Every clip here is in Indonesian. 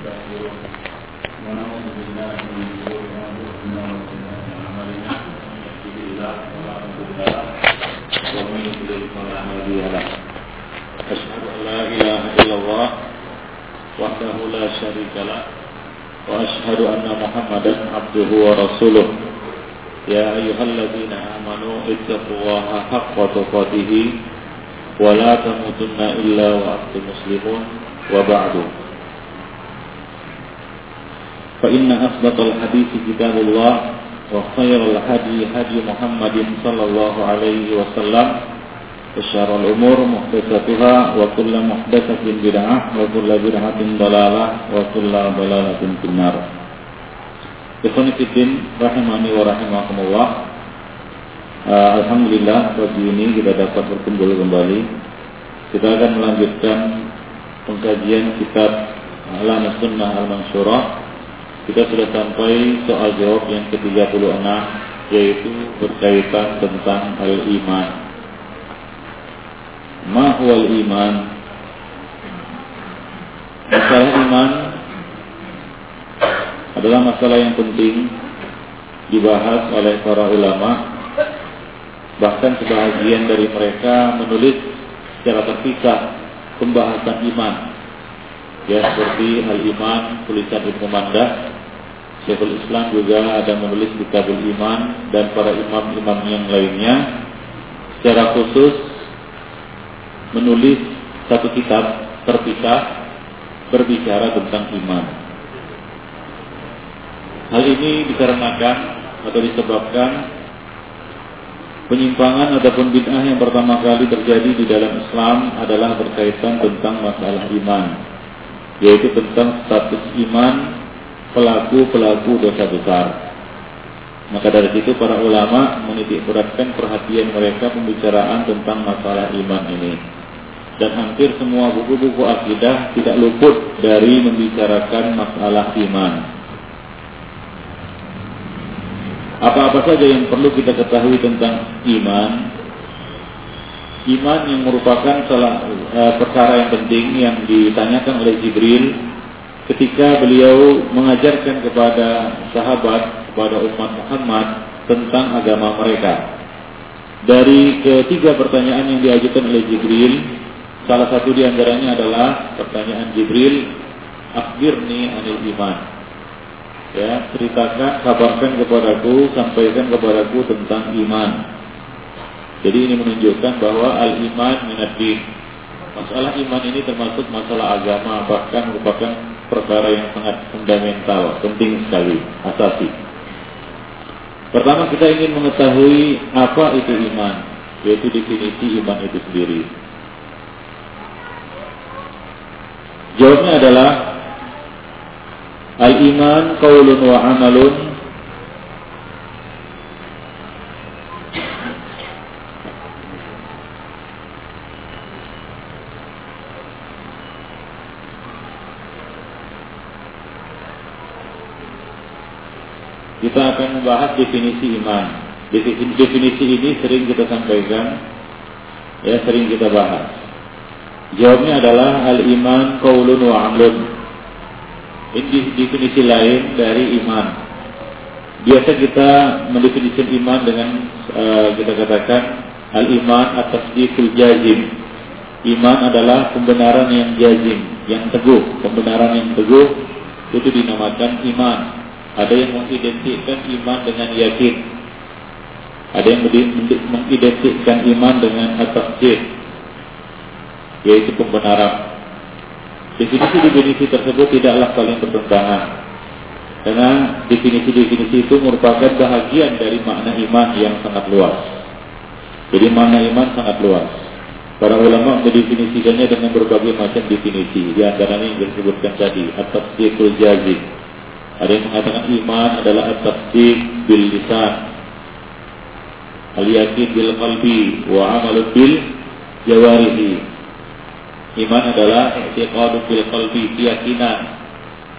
ونستغفره ونعوذ بالله من شرور انفسنا وسيئات اعمالنا من يهده الله فلا مضل له ومن يضلل فلا هادي له اشهد ان لا اله الا الله وحده لا شريك له واشهد ان محمدا عبده ورسوله يا ايها الذين امنوا اتقوا الله حق تقاته ولا تموتن الا وانتم مسلمون وبعد فإن أصدق الحديث كتاب الله وخير الهدي هدي محمد صلى الله عليه وسلم وشر الأمور محدثاتها وكل محدثة بدعة وكل بدعة ضلالة وكل ضلالة في النار Ikhwanifiddin rahimani wa rahimakumullah uh, Alhamdulillah pagi ini kita dapat berkumpul kembali Kita akan melanjutkan pengkajian kitab Alam Sunnah Al-Mansyurah kita sudah sampai soal jawab yang ke-36 yaitu berkaitan tentang al-iman. Ma huwal iman? Masalah iman adalah masalah yang penting dibahas oleh para ulama. Bahkan sebahagian dari mereka menulis secara terpisah pembahasan iman ya seperti Al-Iman tulisan Ibnu Mandah Syekhul Islam juga ada menulis Kitabul Iman dan para imam-imam yang lainnya secara khusus menulis satu kitab terpisah berbicara tentang iman. Hal ini dikarenakan atau disebabkan penyimpangan ataupun bid'ah yang pertama kali terjadi di dalam Islam adalah berkaitan tentang masalah iman yaitu tentang status iman pelaku-pelaku dosa besar. Maka dari situ para ulama menitik beratkan perhatian mereka pembicaraan tentang masalah iman ini. Dan hampir semua buku-buku akidah tidak luput dari membicarakan masalah iman. Apa-apa saja yang perlu kita ketahui tentang iman iman yang merupakan salah e, perkara yang penting yang ditanyakan oleh Jibril ketika beliau mengajarkan kepada sahabat kepada umat Muhammad tentang agama mereka. Dari ketiga pertanyaan yang diajukan oleh Jibril, salah satu di antaranya adalah pertanyaan Jibril, "Akhbirni anil iman." Ya, ceritakan, kabarkan kepadaku, sampaikan kepadaku tentang iman. Jadi ini menunjukkan bahwa al-iman minad Masalah iman ini termasuk masalah agama bahkan merupakan perkara yang sangat fundamental, penting sekali, asasi. Pertama kita ingin mengetahui apa itu iman, yaitu definisi iman itu sendiri. Jawabnya adalah al-iman qaulun wa amalun kita akan membahas definisi iman. Definisi ini sering kita sampaikan, ya sering kita bahas. Jawabnya adalah al-iman qaulun wa amlun. Ini definisi lain dari iman. Biasa kita mendefinisikan iman dengan uh, kita katakan al-iman atas tasdiqul jazim. Iman adalah pembenaran yang jazim, yang teguh. Pembenaran yang teguh itu dinamakan iman. Ada yang mengidentikan iman dengan yakin. Ada yang mengidentikan iman dengan at-tasdid yaitu pembenaran. Definisi-definisi tersebut tidaklah saling bertentangan. Karena definisi-definisi itu merupakan bahagian dari makna iman yang sangat luas. Jadi makna iman sangat luas. Para ulama mendefinisikannya dengan berbagai macam definisi. Di antaranya yang disebutkan tadi, at-tasdiqul jazim ada yang mengatakan iman adalah at-tasdiq bil lisan. Al-yakin bil qalbi wa amal bil jawarihi. Iman adalah i'tiqad bil qalbi, keyakinan,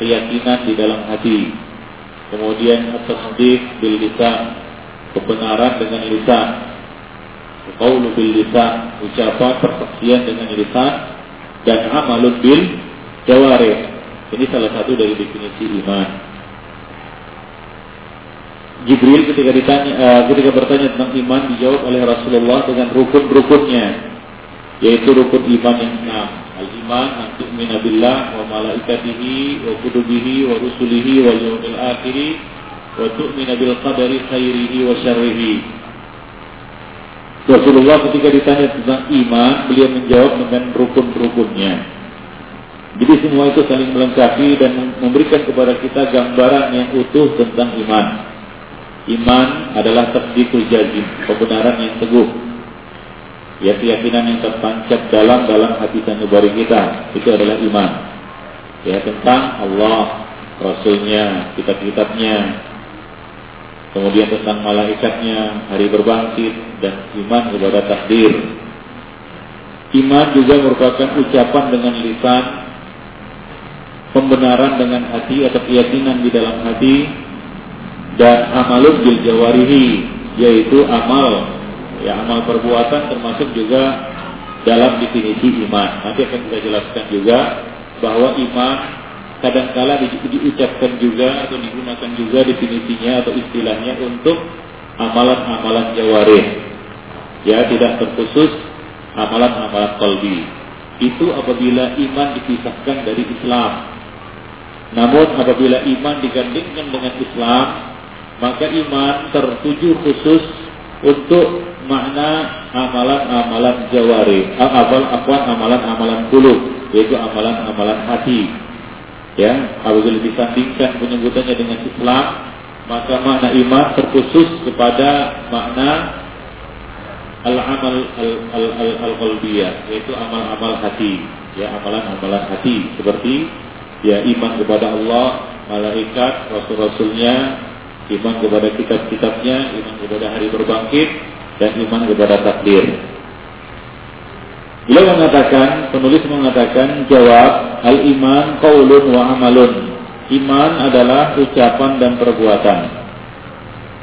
keyakinan di dalam hati. Kemudian at-tasdiq bil lisan, kebenaran dengan lisan. Qaulu bil lisan, ucapan persaksian dengan lisan dan amalun bil jawarih Ini salah satu dari definisi iman. Jibril ketika ditanya, uh, ketika bertanya tentang iman dijawab oleh Rasulullah dengan rukun-rukunnya, yaitu rukun iman yang enam. Al-iman an tu'mina billah wa malaikatihi wa kutubihi wa rusulihi wa yawmil akhiri wa tu'mina bil qadari khairihi wa syarrihi. Rasulullah ketika ditanya tentang iman, beliau menjawab dengan rukun-rukunnya. Jadi semua itu saling melengkapi dan memberikan kepada kita gambaran yang utuh tentang iman. Iman adalah tasdikul jazim, kebenaran yang teguh. Ya keyakinan yang tertancap dalam dalam hati sanubari kita. Itu adalah iman. Ya tentang Allah, Rasulnya, kitab-kitabnya, kemudian tentang malaikatnya, hari berbangkit, dan iman kepada takdir. Iman juga merupakan ucapan dengan lisan, pembenaran dengan hati atau keyakinan di dalam hati dan amalun bil jawarihi yaitu amal ya amal perbuatan termasuk juga dalam definisi iman. Nanti akan kita jelaskan juga bahwa iman kadangkala di, diucapkan juga atau digunakan juga definisinya atau istilahnya untuk amalan-amalan jawarih. Ya, tidak terkhusus amalan-amalan kalbi. Itu apabila iman dipisahkan dari Islam. Namun apabila iman digandingkan dengan Islam, maka iman tertuju khusus untuk makna amalan-amalan jawari, amal apa amalan-amalan kulub, yaitu amalan-amalan hati. Ya, apabila disandingkan penyebutannya dengan Islam, maka makna iman terkhusus kepada makna al-amal al-qalbiyah, yaitu amal-amal hati, ya amalan-amalan hati. Seperti ya iman kepada Allah, malaikat, rasul-rasulnya, iman kepada kitab-kitabnya, iman kepada hari berbangkit, dan iman kepada takdir. Beliau mengatakan, penulis mengatakan jawab al-iman qaulun wa amalun. Iman adalah ucapan dan perbuatan.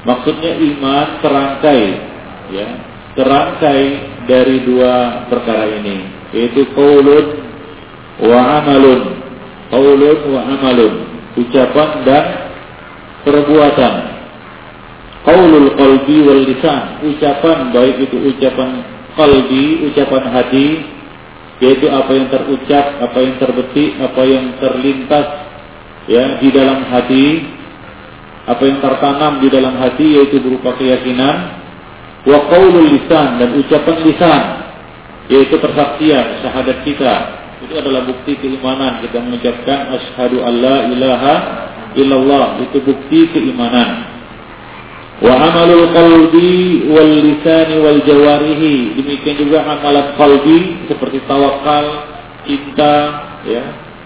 Maksudnya iman terangkai ya, terangkai dari dua perkara ini, yaitu qaulun wa amalun qaulun wa amalun ucapan dan perbuatan. Qaulul qalbi wal lisan ucapan baik itu ucapan qalbi ucapan hati yaitu apa yang terucap apa yang terbetik apa yang terlintas ya di dalam hati apa yang tertanam di dalam hati yaitu berupa keyakinan. Wa qaulul lisan dan ucapan lisan yaitu persaksian syahadat kita. Itu adalah bukti keimanan kita mengucapkan asyhadu alla ilaha illallah itu bukti keimanan. Wa amalul qalbi wal lisani wal jawarihi demikian juga amalan qalbi seperti tawakal cinta ya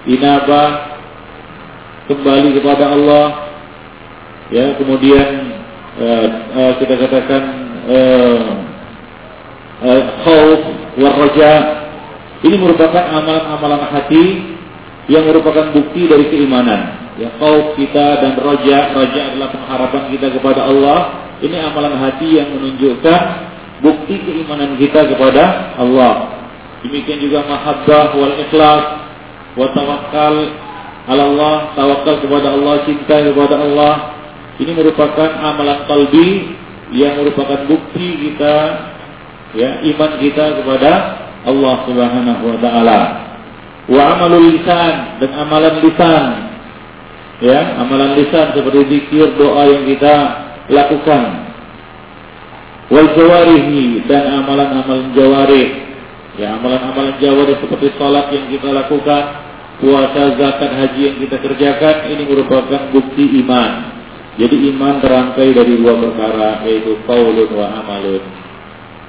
inabah kembali kepada Allah ya kemudian uh, uh, kita katakan uh, uh, khauf war raja. Ini merupakan amalan-amalan hati yang merupakan bukti dari keimanan. Ya, kau kita dan roja, roja adalah pengharapan kita kepada Allah. Ini amalan hati yang menunjukkan bukti keimanan kita kepada Allah. Demikian juga mahabbah wal ikhlas wa tawakkal ala Allah, tawakal kepada Allah, cinta kepada Allah. Ini merupakan amalan kalbi yang merupakan bukti kita ya iman kita kepada Allah Subhanahu wa taala. Wa amalul lisan dan amalan lisan. Ya, amalan lisan seperti zikir, doa yang kita lakukan. Wal jawarihi dan amalan-amalan jawarih. Ya, amalan-amalan jawarih seperti salat yang kita lakukan, puasa, zakat, haji yang kita kerjakan ini merupakan bukti iman. Jadi iman terangkai dari dua perkara yaitu qaulun wa amalun.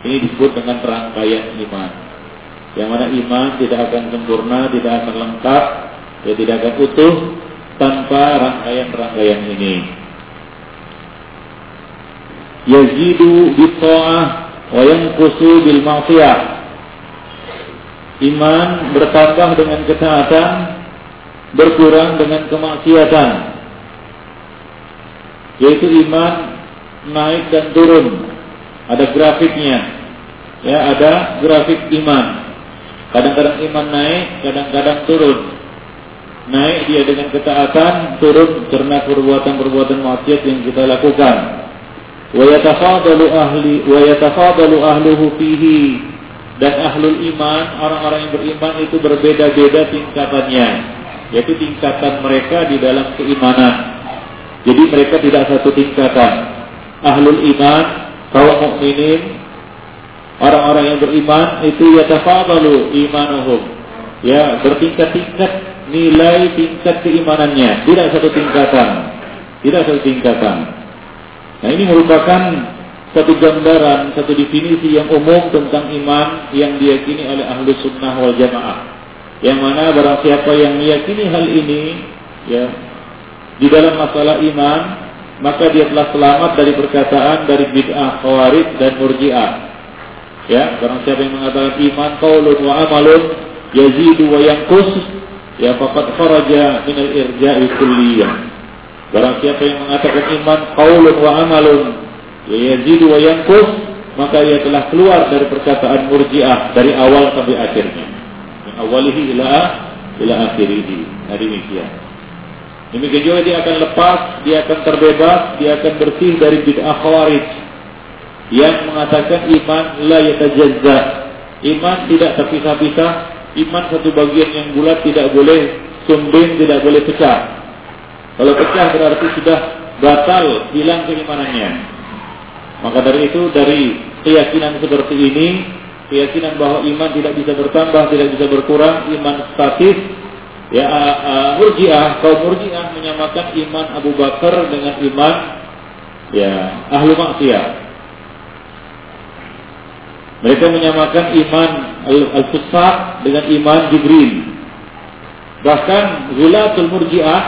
Ini disebut dengan rangkaian iman. Yang mana iman tidak akan sempurna, tidak akan lengkap, ya tidak akan utuh tanpa rangkaian-rangkaian ini. Yazidu bitta'ah wa yanqusu bil ma'siyah. Iman bertambah dengan ketaatan, berkurang dengan kemaksiatan. Yaitu iman naik dan turun. Ada grafiknya. Ya, ada grafik iman. Kadang-kadang iman naik, kadang-kadang turun. naik dia dengan ketaatan, turun karena perbuatan-perbuatan maksiat yang kita lakukan. Wa yatafadalu ahli wa yatafadalu ahluhu fihi dan ahlul iman, orang-orang yang beriman itu berbeda-beda tingkatannya, yaitu tingkatan mereka di dalam keimanan. Jadi mereka tidak satu tingkatan. Ahlul iman, kaum mukminin, orang-orang yang beriman itu yatafadalu imanuhum. Ya, bertingkat-tingkat nilai tingkat keimanannya, tidak satu tingkatan, tidak satu tingkatan. Nah ini merupakan satu gambaran, satu definisi yang umum tentang iman yang diyakini oleh ahlu sunnah wal jamaah. Yang mana barang siapa yang meyakini hal ini, ya, di dalam masalah iman, maka dia telah selamat dari perkataan dari bid'ah, khawarij dan murji'ah. Ya, barang siapa yang mengatakan iman qaulun wa amalun yazidu wa yanqus ya faqad kharaja min al-irja'i kulliyah. Barang siapa yang mengatakan iman qaulun wa amalun ya yazidu wa yanqus maka ia telah keluar dari perkataan murjiah dari awal sampai akhirnya. Min awalihi ila ila akhirihi. Nah demikian. Demikian juga dia akan lepas, dia akan terbebas, dia akan bersih dari bid'ah khawarij yang mengatakan iman la yatajazza. Iman tidak terpisah-pisah iman satu bagian yang bulat tidak boleh sumbing, tidak boleh pecah. Kalau pecah berarti sudah batal, hilang keimanannya. Maka dari itu dari keyakinan seperti ini, keyakinan bahwa iman tidak bisa bertambah, tidak bisa berkurang, iman statis, ya uh, murjiah, kaum murjiah menyamakan iman Abu Bakar dengan iman ya ahlu maksiat. Mereka menyamakan iman al-fusaq dengan iman Jibril. Bahkan Zulatul Murji'ah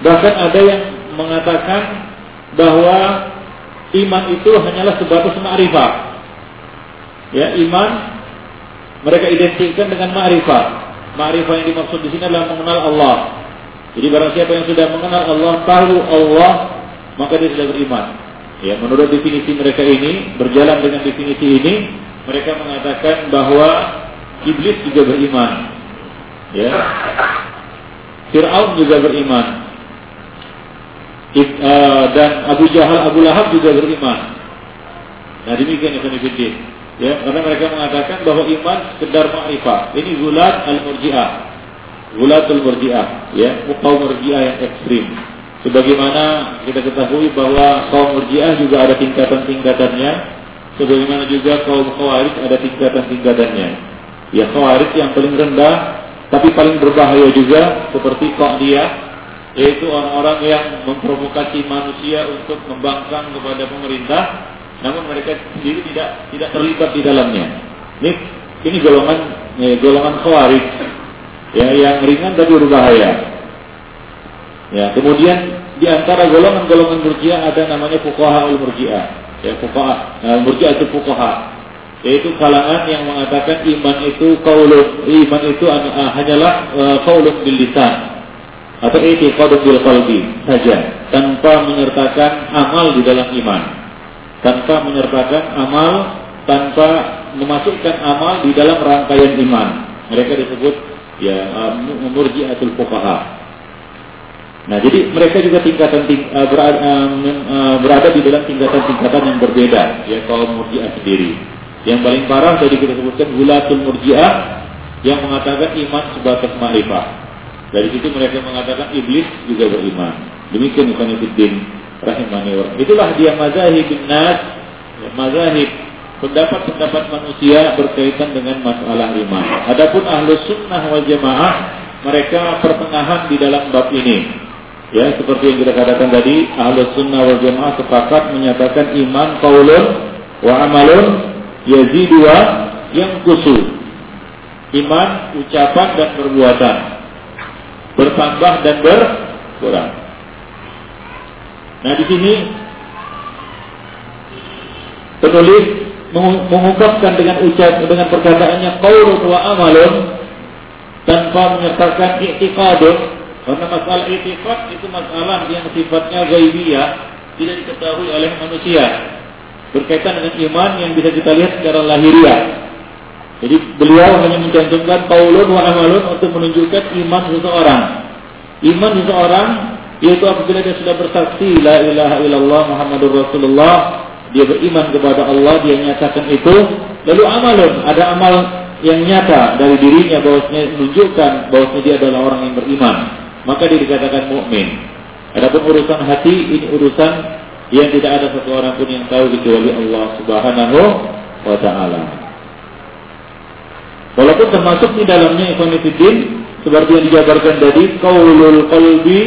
bahkan ada yang mengatakan bahwa iman itu hanyalah sebatas ma'rifat. Ya, iman mereka identikkan dengan ma'rifat. Ma'rifat yang dimaksud di sini adalah mengenal Allah. Jadi barang siapa yang sudah mengenal Allah, tahu Allah, maka dia sudah beriman. Ya, menurut definisi mereka ini, berjalan dengan definisi ini, mereka mengatakan bahwa iblis juga beriman. Ya. Fir'aun juga beriman. uh, dan Abu Jahal, Abu Lahab juga beriman. Nah demikian Ibn Ya, karena mereka mengatakan bahwa iman sekedar ma'rifah. Ini gulat al-murji'ah. Gulatul murji'ah, ya, kaum murji'ah yang ekstrim. Sebagaimana kita ketahui bahwa kaum murji'ah juga ada tingkatan-tingkatannya Sebagaimana juga kaum khawarij ada tingkatan-tingkatannya. Ya khawarij yang paling rendah tapi paling berbahaya juga seperti dia yaitu orang-orang yang memprovokasi manusia untuk membangkang kepada pemerintah namun mereka sendiri tidak tidak terlibat di dalamnya. Ini ini golongan ya, golongan khawarij ya yang ringan tapi berbahaya. Ya, kemudian di antara golongan-golongan murjiah ada namanya fuqaha al-murjiah. Ya fuqaha. Nah, murji'ah itu fuqaha. Yaitu kalangan yang mengatakan iman itu qaulun iman itu uh, hanyalah uh, qaulun bil lisan. Atau i'tiqadun bil qalbi saja. Tanpa menyertakan amal di dalam iman. Tanpa menyertakan amal tanpa memasukkan amal di dalam rangkaian iman. Mereka disebut ya uh, murji'atul fuqaha Nah, jadi mereka juga tingkatan ting, uh, berada, uh, berada di dalam tingkatan-tingkatan yang berbeda, ya kaum murjiah sendiri. Yang paling parah tadi kita sebutkan gulatul murjiah yang mengatakan iman sebatas ma'rifah. Dari situ mereka mengatakan iblis juga beriman. Demikian Ibn rahimani wa Itulah dia mazahib nas, ya, mazahib pendapat-pendapat manusia berkaitan dengan masalah iman. Adapun ahlus sunnah wal jamaah mereka pertengahan di dalam bab ini. Ya, seperti yang kita katakan tadi, ahlu sunnah wal jamaah sepakat menyatakan iman kaulun wa amalun yazidu yang kusu. Iman, ucapan dan perbuatan. Bertambah dan berkurang. Nah, di sini penulis mengungkapkan dengan ucap dengan perkataannya qaulun wa amalun tanpa menyertakan i'tiqadun karena masalah itikad itu masalah yang sifatnya gaibiyah, tidak diketahui oleh manusia. Berkaitan dengan iman yang bisa kita lihat secara lahiriah. Jadi beliau hanya mencantumkan qaulun wa amalun untuk menunjukkan iman seseorang. Iman seseorang yaitu apabila dia sudah bersaksi la ilaha illallah Muhammadur Rasulullah, dia beriman kepada Allah, dia nyatakan itu, lalu amalun, ada amal yang nyata dari dirinya bahwasanya menunjukkan bahwasanya dia adalah orang yang beriman, maka dia dikatakan mukmin. Adapun urusan hati ini urusan yang tidak ada satu orang pun yang tahu kecuali Allah Subhanahu wa taala. Walaupun termasuk di dalamnya ikhwanifiddin seperti yang dijabarkan tadi qaulul qalbi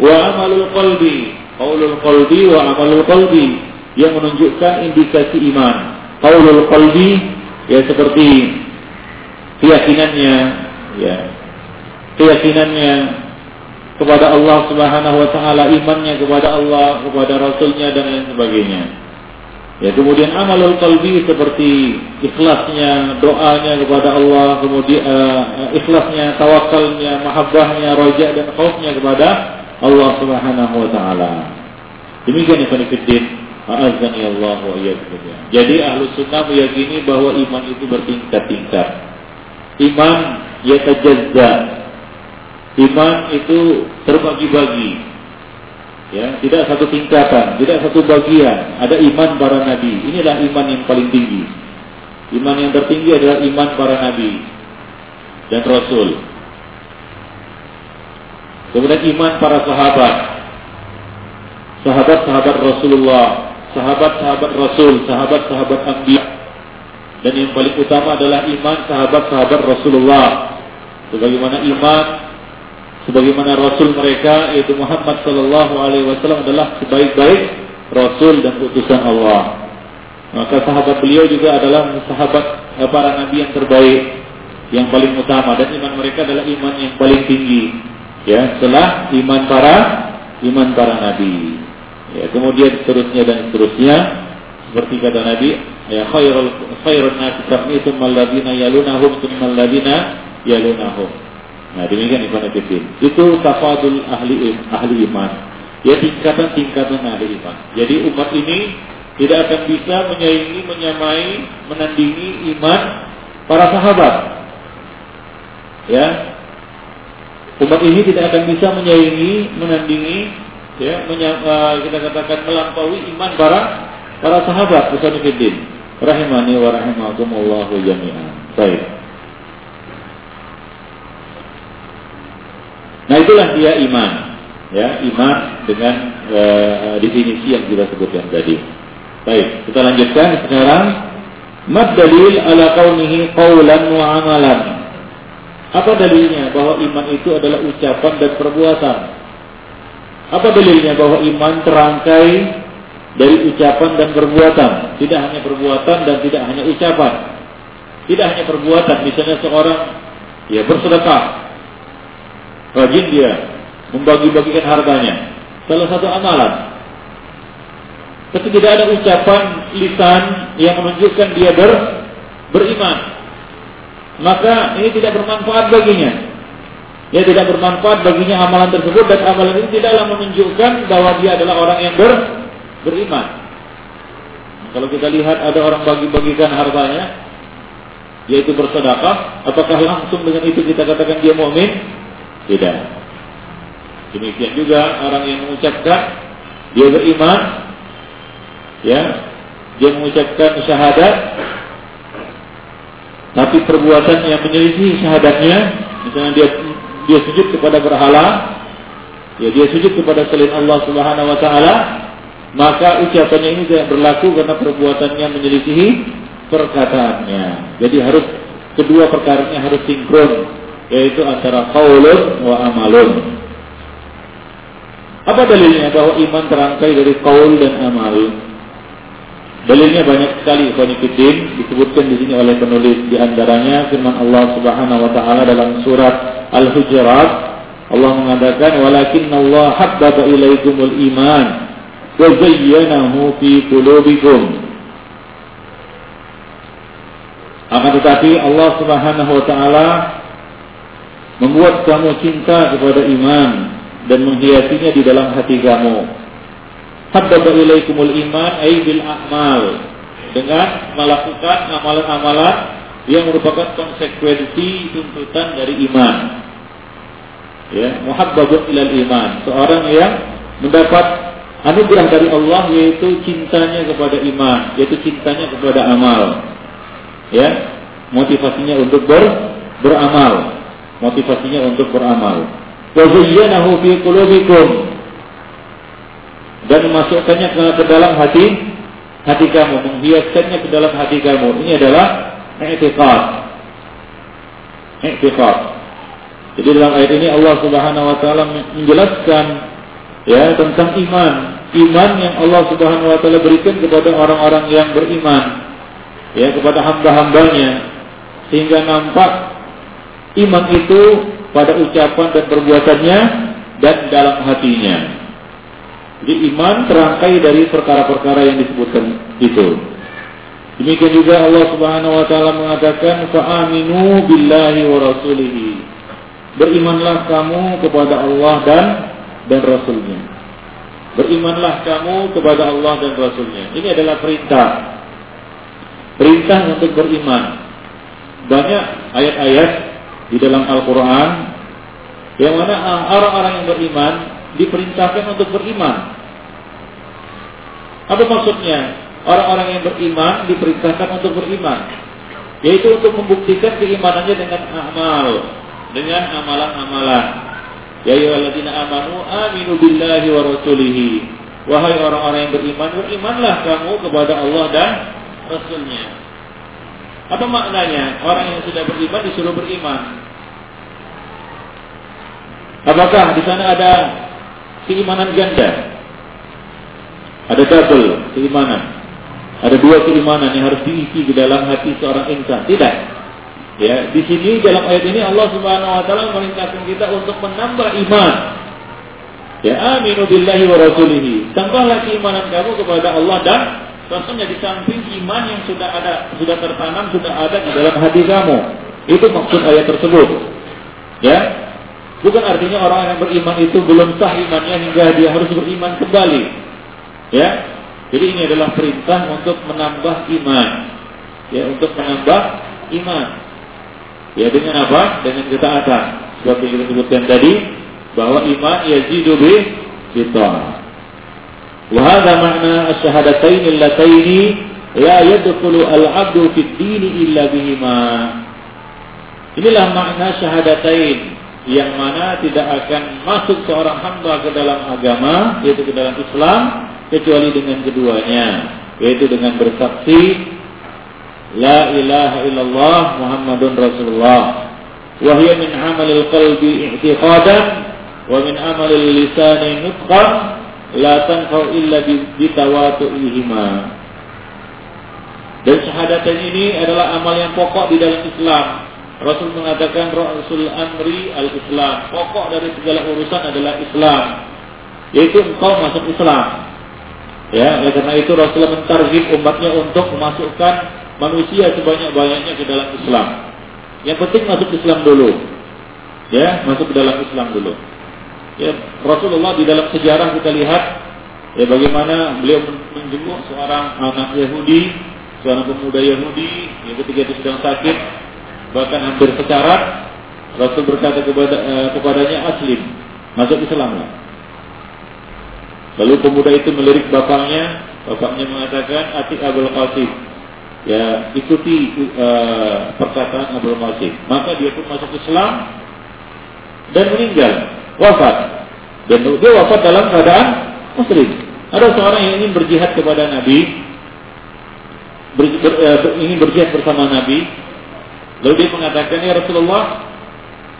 wa amalul qalbi. Qaulul qalbi wa amalul qalbi yang menunjukkan indikasi iman. Qaulul qalbi ya seperti keyakinannya ya keyakinannya kepada Allah Subhanahu wa taala, imannya kepada Allah, kepada rasulnya dan lain sebagainya. Ya, kemudian amalul qalbi seperti ikhlasnya, doanya kepada Allah, kemudian uh, ikhlasnya, tawakalnya, mahabbahnya, roja dan khaufnya kepada Allah Subhanahu wa taala. Demikian ikhwan fillah, azani Allah wa Jadi ahlu sunnah meyakini bahwa iman itu bertingkat-tingkat. Iman yatajazza, Iman itu terbagi-bagi. Ya, tidak satu tingkatan, tidak satu bagian. Ada iman para nabi. Inilah iman yang paling tinggi. Iman yang tertinggi adalah iman para nabi dan rasul. Kemudian iman para sahabat. Sahabat-sahabat Rasulullah, sahabat-sahabat Rasul, sahabat-sahabat Anbiya. Dan yang paling utama adalah iman sahabat-sahabat Rasulullah. Sebagaimana iman sebagaimana rasul mereka yaitu Muhammad sallallahu alaihi wasallam adalah sebaik-baik rasul dan utusan Allah. Maka sahabat beliau juga adalah sahabat eh, para nabi yang terbaik, yang paling utama dan iman mereka adalah iman yang paling tinggi. Ya, setelah iman para iman para nabi. Ya, kemudian seterusnya dan seterusnya seperti kata Nabi, ya khairul khairun nasi tsumma alladziina yalunahum tsumma alladziina yalunahum. Nah demikian iman Fiddin. Itu tafadul ahli ahli iman. Ya tingkatan-tingkatan ahli iman. Jadi umat ini tidak akan bisa menyaingi, menyamai, menandingi iman para sahabat. Ya, umat ini tidak akan bisa menyaingi, menandingi, ya, menyam, uh, kita katakan melampaui iman para para sahabat. Fiddin. Rahimani wa rahimakumullahu jami'an. Baik. Nah itulah dia iman, ya iman dengan e, definisi yang kita sebutkan tadi. Baik, kita lanjutkan sekarang. Mad dalil ala kaunihi qawlan wa amalan. Apa dalilnya bahwa iman itu adalah ucapan dan perbuatan? Apa dalilnya bahwa iman terangkai dari ucapan dan perbuatan? Tidak hanya perbuatan dan tidak hanya ucapan. Tidak hanya perbuatan, misalnya seorang ya bersedekah, Rajin dia membagi-bagikan hartanya. Salah satu amalan. Tapi tidak ada ucapan lisan yang menunjukkan dia ber, beriman. Maka ini tidak bermanfaat baginya. Ya tidak bermanfaat baginya amalan tersebut dan amalan ini tidaklah menunjukkan bahwa dia adalah orang yang ber, beriman. Kalau kita lihat ada orang bagi-bagikan hartanya, yaitu bersedekah, apakah langsung dengan itu kita katakan dia mukmin? Tidak. Demikian juga orang yang mengucapkan dia beriman, ya, dia mengucapkan syahadat, tapi perbuatan yang menyelisih syahadatnya, misalnya dia dia sujud kepada berhala, ya dia sujud kepada selain Allah Subhanahu Wa Taala, maka ucapannya ini tidak berlaku karena perbuatannya menyelisihi perkataannya. Jadi harus kedua perkaranya harus sinkron yaitu antara qaulun wa amalun. Apa dalilnya bahwa iman terangkai dari qaul dan amal? Dalilnya banyak sekali Ikhwanifidin disebutkan di sini oleh penulis di antaranya firman Allah Subhanahu wa taala dalam surat Al-Hujurat Allah mengatakan walakin Allah habbaba ilaikumul iman wa zayyanahu fi qulubikum akan tetapi Allah Subhanahu wa taala membuat kamu cinta kepada iman dan menghiasinya di dalam hati kamu. Habbaba ilaikumul iman ay bil a'mal dengan melakukan amalan-amalan yang merupakan konsekuensi tuntutan dari iman. Ya, muhabbabun ilal iman. Seorang yang mendapat anugerah dari Allah yaitu cintanya kepada iman, yaitu cintanya kepada amal. Ya, motivasinya untuk ber, beramal. Motivasinya untuk beramal. Fi dan memasukkannya ke, ke dalam hati hati kamu, menghiaskannya ke dalam hati kamu. Ini adalah i'tiqad. I'tiqad. Jadi dalam ayat ini Allah Subhanahu wa taala menjelaskan ya tentang iman, iman yang Allah Subhanahu wa taala berikan kepada orang-orang yang beriman. Ya, kepada hamba-hambanya sehingga nampak iman itu pada ucapan dan perbuatannya dan dalam hatinya. Jadi iman terangkai dari perkara-perkara yang disebutkan itu. Demikian juga Allah Subhanahu wa taala mengatakan fa'aminu billahi wa rasulihi. Berimanlah kamu kepada Allah dan dan rasulnya. Berimanlah kamu kepada Allah dan rasulnya. Ini adalah perintah. Perintah untuk beriman. Banyak ayat-ayat di dalam Al-Qur'an yang mana orang-orang yang beriman diperintahkan untuk beriman. Apa maksudnya? Orang-orang yang beriman diperintahkan untuk beriman, yaitu untuk membuktikan keimanannya dengan amal, dengan amalan-amalan. Ya ayyuhalladzina amanu aminu billahi wa rasulihi. Wahai orang-orang yang beriman, berimanlah kamu kepada Allah dan Rasulnya. Apa maknanya? Orang yang sudah beriman disuruh beriman. Apakah di sana ada keimanan ganda. Ada double keimanan. Ada dua keimanan yang harus diisi di dalam hati seorang insan. Tidak. Ya, di sini dalam ayat ini Allah Subhanahu wa taala memerintahkan kita untuk menambah iman. Ya, aminu billahi wa rasulihi. Tambahlah keimanan kamu kepada Allah dan Rasulnya di samping iman yang sudah ada, sudah tertanam, sudah ada di dalam hati kamu. Itu maksud ayat tersebut. Ya, Bukan artinya orang yang beriman itu belum sah imannya hingga dia harus beriman kembali. Ya. Jadi ini adalah perintah untuk menambah iman. Ya, untuk menambah iman. Ya dengan apa? Dengan ketaatan. Seperti yang disebutkan tadi bahwa iman yazidu bi hadha ma'na asy-syahadatain allataini la yadkhulu al-'abdu fid dini illa bihima. Inilah makna syahadatain yang mana tidak akan masuk seorang hamba ke dalam agama yaitu ke dalam Islam kecuali dengan keduanya yaitu dengan bersaksi la ilaha illallah Muhammadun Rasulullah wa hiya min amalil qalbi i'tiqadan wa min amalil lisani nutqan la tanfa'u illa bi tawatu'ihima dan syahadatan ini adalah amal yang pokok di dalam Islam Rasul mengatakan Rasul Amri al-Islam. Pokok dari segala urusan adalah Islam. Yaitu engkau masuk Islam. Ya, oleh karena itu Rasul mentargib umatnya untuk memasukkan manusia sebanyak-banyaknya ke dalam Islam. Yang penting masuk Islam dulu. Ya, masuk ke dalam Islam dulu. Ya, Rasulullah di dalam sejarah kita lihat ya bagaimana beliau menjenguk seorang anak Yahudi, seorang pemuda Yahudi yang ketika itu sedang sakit, bahkan hampir sekarat Rasul berkata kepada eh, kepadanya aslim masuk Islam lah. Lalu pemuda itu melirik bapaknya, bapaknya mengatakan ati Abul Qasim. Ya, ikuti uh, perkataan Abul Qasim. Maka dia pun masuk Islam dan meninggal, wafat. Dan dia wafat dalam keadaan muslim. Ada seorang yang ingin berjihad kepada Nabi, ber, ber, uh, ingin berjihad bersama Nabi, Lalu dia mengatakan, ya Rasulullah,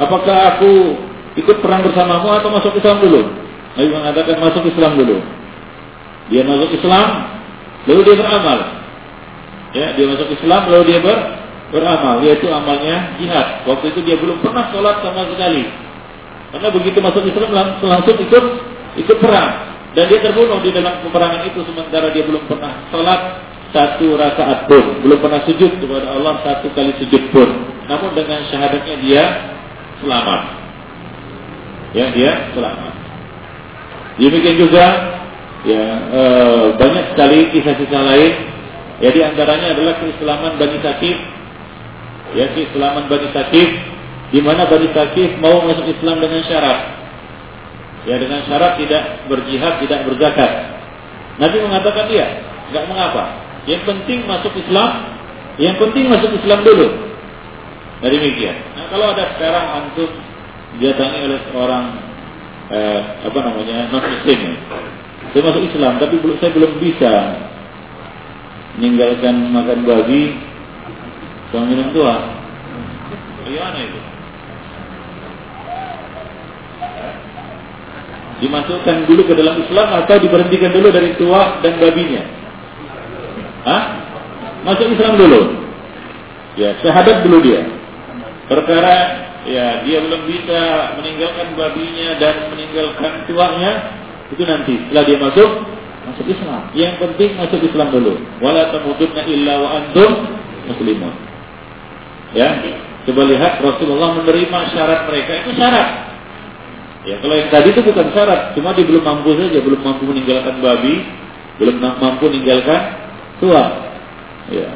apakah aku ikut perang bersamamu atau masuk Islam dulu? Nabi mengatakan masuk Islam dulu. Dia masuk Islam, lalu dia beramal. Ya, dia masuk Islam, lalu dia ber, beramal, yaitu amalnya jihad. Waktu itu dia belum pernah sholat sama sekali. Karena begitu masuk Islam langsung, langsung ikut ikut perang dan dia terbunuh di dalam peperangan itu sementara dia belum pernah sholat satu rakaat pun, belum pernah sujud kepada Allah satu kali sujud pun. Namun dengan syahadatnya dia selamat. Ya, dia selamat. Demikian juga ya e, banyak sekali kisah-kisah lain. Ya di antaranya adalah keislaman Bani Sakif. Ya keislaman Bani Sakif di mana Bani Sakif mau masuk Islam dengan syarat. Ya dengan syarat tidak berjihad, tidak berzakat. Nabi mengatakan dia, nggak mengapa. Yang penting masuk Islam, yang penting masuk Islam dulu. Dari demikian. Nah kalau ada sekarang antum didatangi oleh seorang eh, apa namanya non Muslim, saya masuk Islam, tapi belum saya belum bisa meninggalkan makan babi sama minum tua. Bagaimana itu? Dimasukkan dulu ke dalam Islam atau diberhentikan dulu dari tua dan babinya? Hah? Masuk Islam dulu. Ya, syahadat dulu dia. Perkara ya dia belum bisa meninggalkan babinya dan meninggalkan tuanya itu nanti setelah dia masuk masuk Islam. Yang penting masuk Islam dulu. Wala tamutunna illa wa antum muslimun. Ya, coba lihat Rasulullah menerima syarat mereka itu syarat. Ya, kalau yang tadi itu bukan syarat, cuma dia belum mampu saja, belum mampu meninggalkan babi, belum mampu meninggalkan tua. Ya.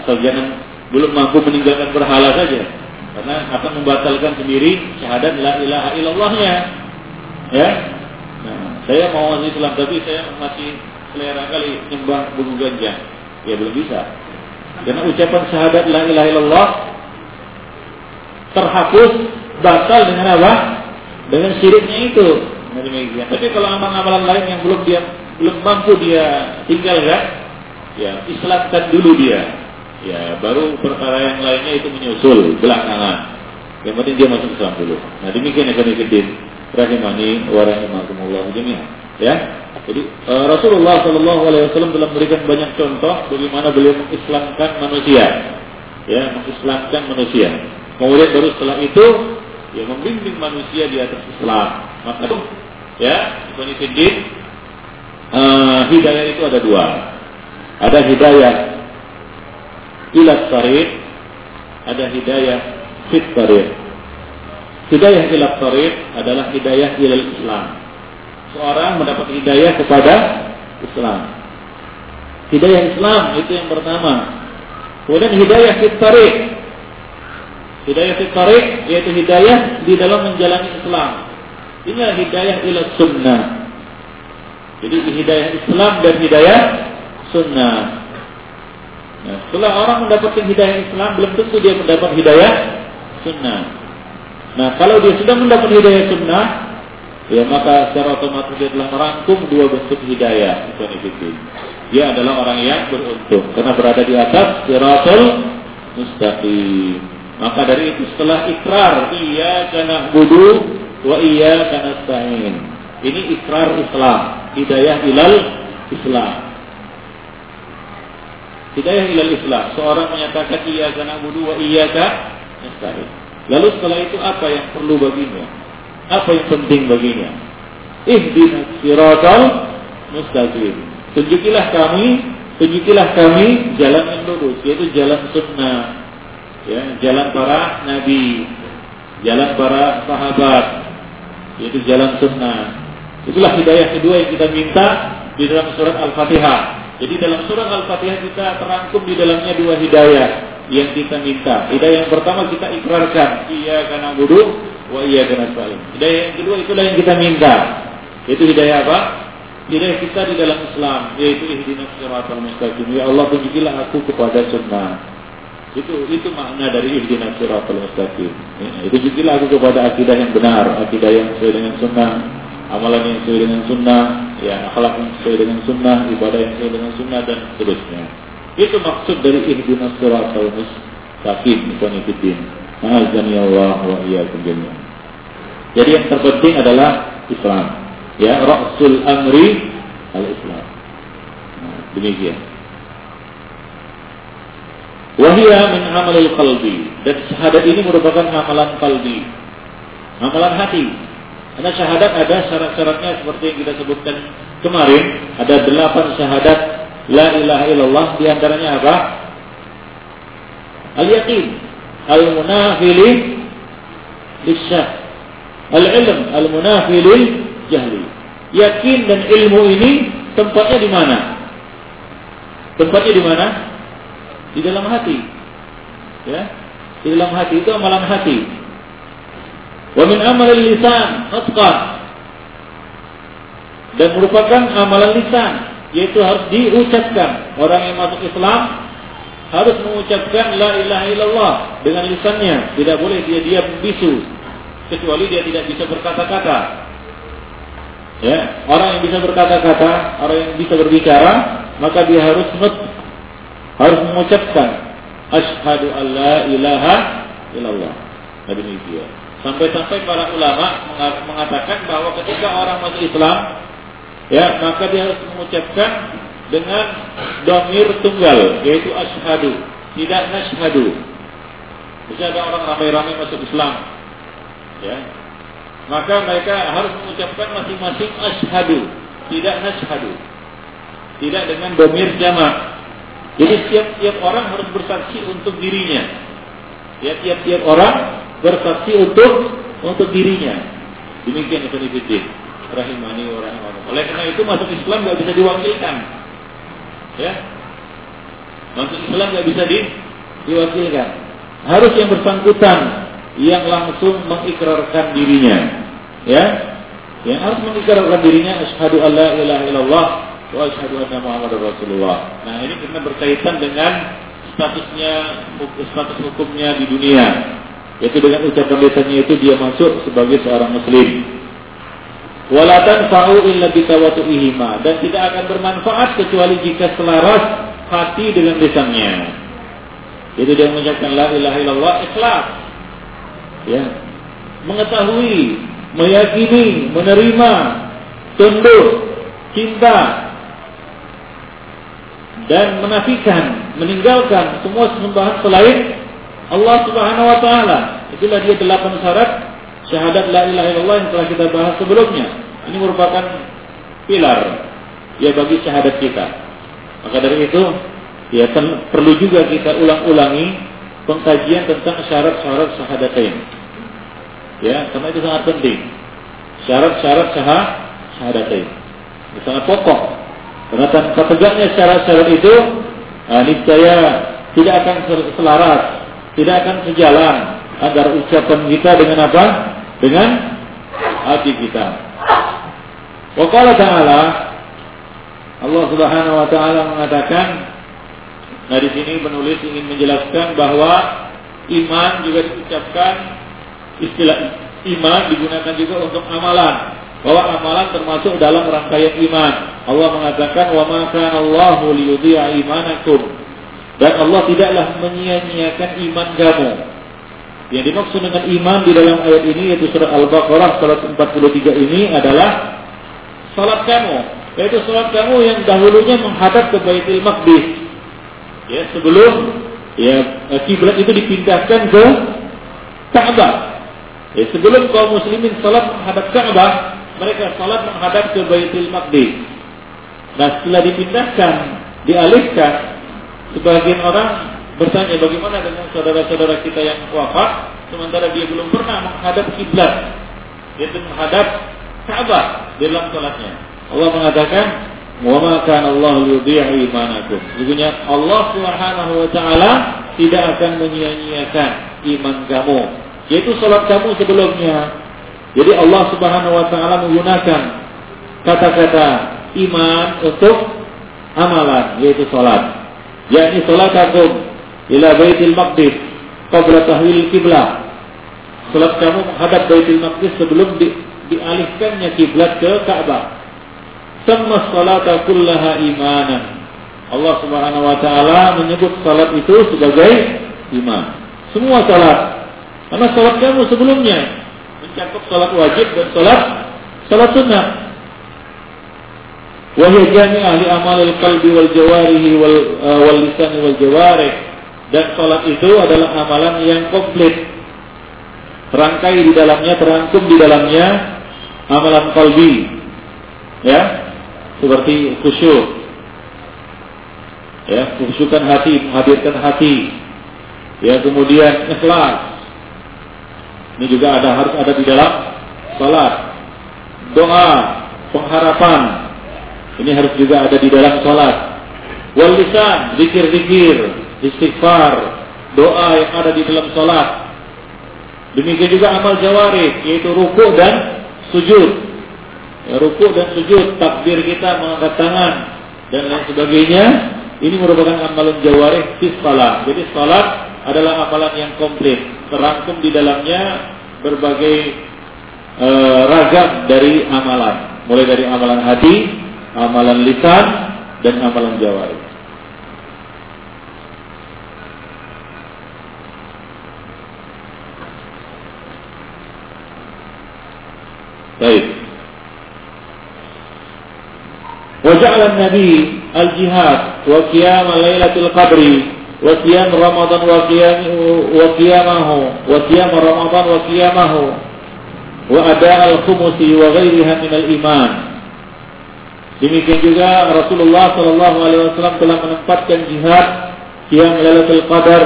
Asal jangan belum mampu meninggalkan berhala saja. Karena akan membatalkan sendiri syahadat la ilaha illallahnya. Ya, saya mau masuk Islam tapi saya masih selera kali nyembah bulu ganja. Ya belum bisa. Karena ucapan syahadat la ilaha illallah terhapus batal dengan apa? Dengan syiriknya itu. Tapi kalau amalan-amalan lain yang belum dia belum mampu dia tinggalkan, ya Islamkan dulu dia. Ya, baru perkara yang lainnya itu menyusul belakangan. Yang penting dia masuk Islam dulu. Nah, demikian ya Khonifuddin rahimani wa rahimakumullah jami'an. Ya. Jadi uh, Rasulullah Shallallahu alaihi wasallam telah memberikan banyak contoh bagaimana beliau mengislamkan manusia. Ya, mengislamkan manusia. Kemudian baru setelah itu ya membimbing manusia di atas Islam. Maka itu ya, Ibn uh, hidayah itu ada dua. Ada hidayah ila tarik, ada hidayah fit tarik. Hidayah ila tariq adalah hidayah ila Islam. Seorang mendapat hidayah kepada Islam. Hidayah Islam itu yang pertama. Kemudian hidayah fit tariq. Hidayah fit tariq yaitu hidayah di dalam menjalani Islam. Inilah hidayah ila sunnah. Jadi hidayah Islam dan hidayah sunnah. Nah, setelah orang mendapatkan hidayah Islam, belum tentu dia mendapat hidayah sunnah. Nah, kalau dia sudah mendapat hidayah sunnah, ya maka secara otomatis dia telah merangkum dua bentuk hidayah. Itu Dia adalah orang yang beruntung karena berada di atas siratul mustaqim. Maka dari itu setelah ikrar iya karena budu wa iya karena stain. Ini ikrar Islam, hidayah ilal Islam. Hidayah ilal Islam. Seorang menyatakan iya karena budu wa iya karena stain. Lalu setelah itu apa yang perlu baginya? Apa yang penting baginya? Ihdinas siratal mustaqim. Tunjukilah kami, tunjukilah kami jalan yang lurus, yaitu jalan sunnah. Ya, jalan para nabi, jalan para sahabat, yaitu jalan sunnah. Itulah hidayah kedua yang kita minta di dalam surat Al-Fatihah. Jadi dalam surat Al-Fatihah kita terangkum di dalamnya dua hidayah yang kita minta. Hidayah yang pertama kita ikrarkan, iya karena guru, wa iya karena salim. Hidayah yang kedua itulah yang kita minta. Itu hidayah apa? Hidayah kita di dalam Islam, yaitu ihdinas siratal mustaqim. Ya Allah tunjukilah aku kepada sunnah. Itu itu makna dari ihdinas siratal mustaqim. Ya, itu tunjukilah aku kepada akidah yang benar, akidah yang sesuai dengan sunnah, amalan yang sesuai dengan sunnah, ya akhlak yang sesuai dengan sunnah, ibadah yang sesuai dengan sunnah dan seterusnya. Itu maksud dari ihdinas siratal mustaqim ikhwan fillah. Ma'azani Allah wa iyyakum. Jadi yang terpenting adalah Islam. Ya, Rasul amri al-Islam. Nah, demikian. Wahia min amalil qalbi. Dan syahadat ini merupakan amalan qalbi. Amalan hati. Karena syahadat ada syarat-syaratnya seperti yang kita sebutkan kemarin. Ada delapan syahadat La ilaha illallah di antaranya apa? Al-yaqin, al-munafili lisyak. Al-ilm, al-munafili jahli. Yakin dan ilmu ini tempatnya di mana? Tempatnya di mana? Di dalam hati. Ya. Di dalam hati itu amalan hati. Wa min amal lisan nutqan. Dan merupakan amalan lisan, yaitu harus diucapkan. Orang yang masuk Islam harus mengucapkan la ilaha illallah dengan lisannya. Tidak boleh dia diam bisu kecuali dia tidak bisa berkata-kata. Ya, orang yang bisa berkata-kata, orang yang bisa berbicara, maka dia harus nut harus mengucapkan asyhadu alla ilaha illallah. Nah demikian. Sampai-sampai para ulama mengatakan bahwa ketika orang masuk Islam, ya maka dia harus mengucapkan dengan domir tunggal, yaitu asyhadu, tidak nashhadu. Bisa ada orang ramai-ramai masuk Islam, ya, maka mereka harus mengucapkan masing-masing asyhadu, tidak nashhadu. Tidak dengan domir jamak. Jadi tiap-tiap orang harus bersaksi untuk dirinya. Ya, tiap-tiap orang bersaksi untuk untuk dirinya. Demikian Ibn Fiddin. Rahimani rahimani. Oleh karena itu masuk Islam nggak bisa diwakilkan. Ya. Masuk Islam nggak bisa di, diwakilkan. Harus yang bersangkutan yang langsung mengikrarkan dirinya. Ya. Yang harus mengikrarkan dirinya asyhadu alla ilaha illallah wa asyhadu anna rasulullah. Nah, ini karena berkaitan dengan statusnya status hukumnya di dunia yaitu dengan ucapan lisannya itu dia masuk sebagai seorang muslim. Walatan fa'u illa ihima dan tidak akan bermanfaat kecuali jika selaras hati dengan lisannya. Itu dia mengucapkan la ilaha illallah ikhlas. Ya. Mengetahui, meyakini, menerima, tunduk, cinta dan menafikan, meninggalkan semua sembahan selain Allah Subhanahu wa taala. Itulah dia delapan syarat syahadat la ilaha illallah yang telah kita bahas sebelumnya. Ini merupakan pilar ya bagi syahadat kita. Maka dari itu ya perlu juga kita ulang-ulangi pengkajian tentang syarat-syarat syahadatain. Ya, karena itu sangat penting. Syarat-syarat syahad syahadatain. Itu sangat pokok. Karena tegaknya syarat-syarat itu, nah, niscaya tidak akan selaras tidak akan sejalan agar ucapan kita dengan apa? Dengan hati kita. Wa qala ta'ala Allah Subhanahu wa taala mengatakan Nah di sini penulis ingin menjelaskan bahwa iman juga diucapkan istilah iman digunakan juga untuk amalan bahwa amalan termasuk dalam rangkaian iman. Allah mengatakan wa ma kana Allahu liyudhi'a imanakum dan Allah tidaklah menyia-nyiakan iman kamu. Yang dimaksud dengan iman di dalam ayat ini yaitu surat Al-Baqarah surat 43 ini adalah salat kamu, yaitu salat kamu yang dahulunya menghadap ke Baitul Maqdis. Ya, sebelum ya kiblat itu dipindahkan ke Ka'bah. Ya, sebelum kaum muslimin salat menghadap Ka'bah, mereka salat menghadap ke Baitul Maqdis. Nah, setelah dipindahkan, dialihkan Sebagian orang bertanya bagaimana dengan saudara-saudara kita yang wafat sementara dia belum pernah menghadap kiblat yaitu menghadap Ka'bah dalam salatnya. Allah mengatakan, "Wa ma kana Allah yudhi'u imanakum." Sesungguhnya Allah Subhanahu wa taala tidak akan menyia-nyiakan iman kamu, yaitu salat kamu sebelumnya. Jadi Allah Subhanahu wa taala menggunakan kata-kata iman untuk amalan yaitu salat yakni salatakum ila Baitul Maqdis qabla tahwil kiblah. Salat kamu menghadap Baitul Maqdis sebelum di, dialihkannya kiblat ke Ka'bah. Sama salata kullaha imanan. Allah Subhanahu wa taala menyebut salat itu sebagai iman. Semua salat. Karena salat kamu sebelumnya mencakup salat wajib dan salat salat sunnah. Wahyu jami'ah li amalil qalbi wal jawarihi wal, uh, wal lisani wal jawarih. Dan sholat itu adalah amalan yang komplit. Terangkai di dalamnya, terangkum di dalamnya amalan kalbi. Ya, seperti khusyuk. Ya, khusyukan hati, menghadirkan hati. Ya, kemudian ikhlas. Ini juga ada harus ada di dalam salat. Doa, pengharapan, ini harus juga ada di dalam sholat. Wal lisan, zikir-zikir, istighfar, doa yang ada di dalam sholat. Demikian juga amal jawari, yaitu ruku dan sujud. Ya, ruku dan sujud, takbir kita mengangkat tangan dan lain sebagainya. Ini merupakan amalan jawari di salat. Jadi salat adalah amalan yang komplit, terangkum di dalamnya berbagai e, ragam dari amalan, mulai dari amalan hati, amalan lisan, dan amalan jawari. Baik. وجعل النبي الجهاد وقيام ليلة القدر وقيام رمضان وقيام وقيامه وقيام رمضان وقيامه وأداء الخمس وغيرها من الإيمان Demikian juga Rasulullah Shallallahu Alaihi Wasallam telah menempatkan jihad siang Lailatul Qadar,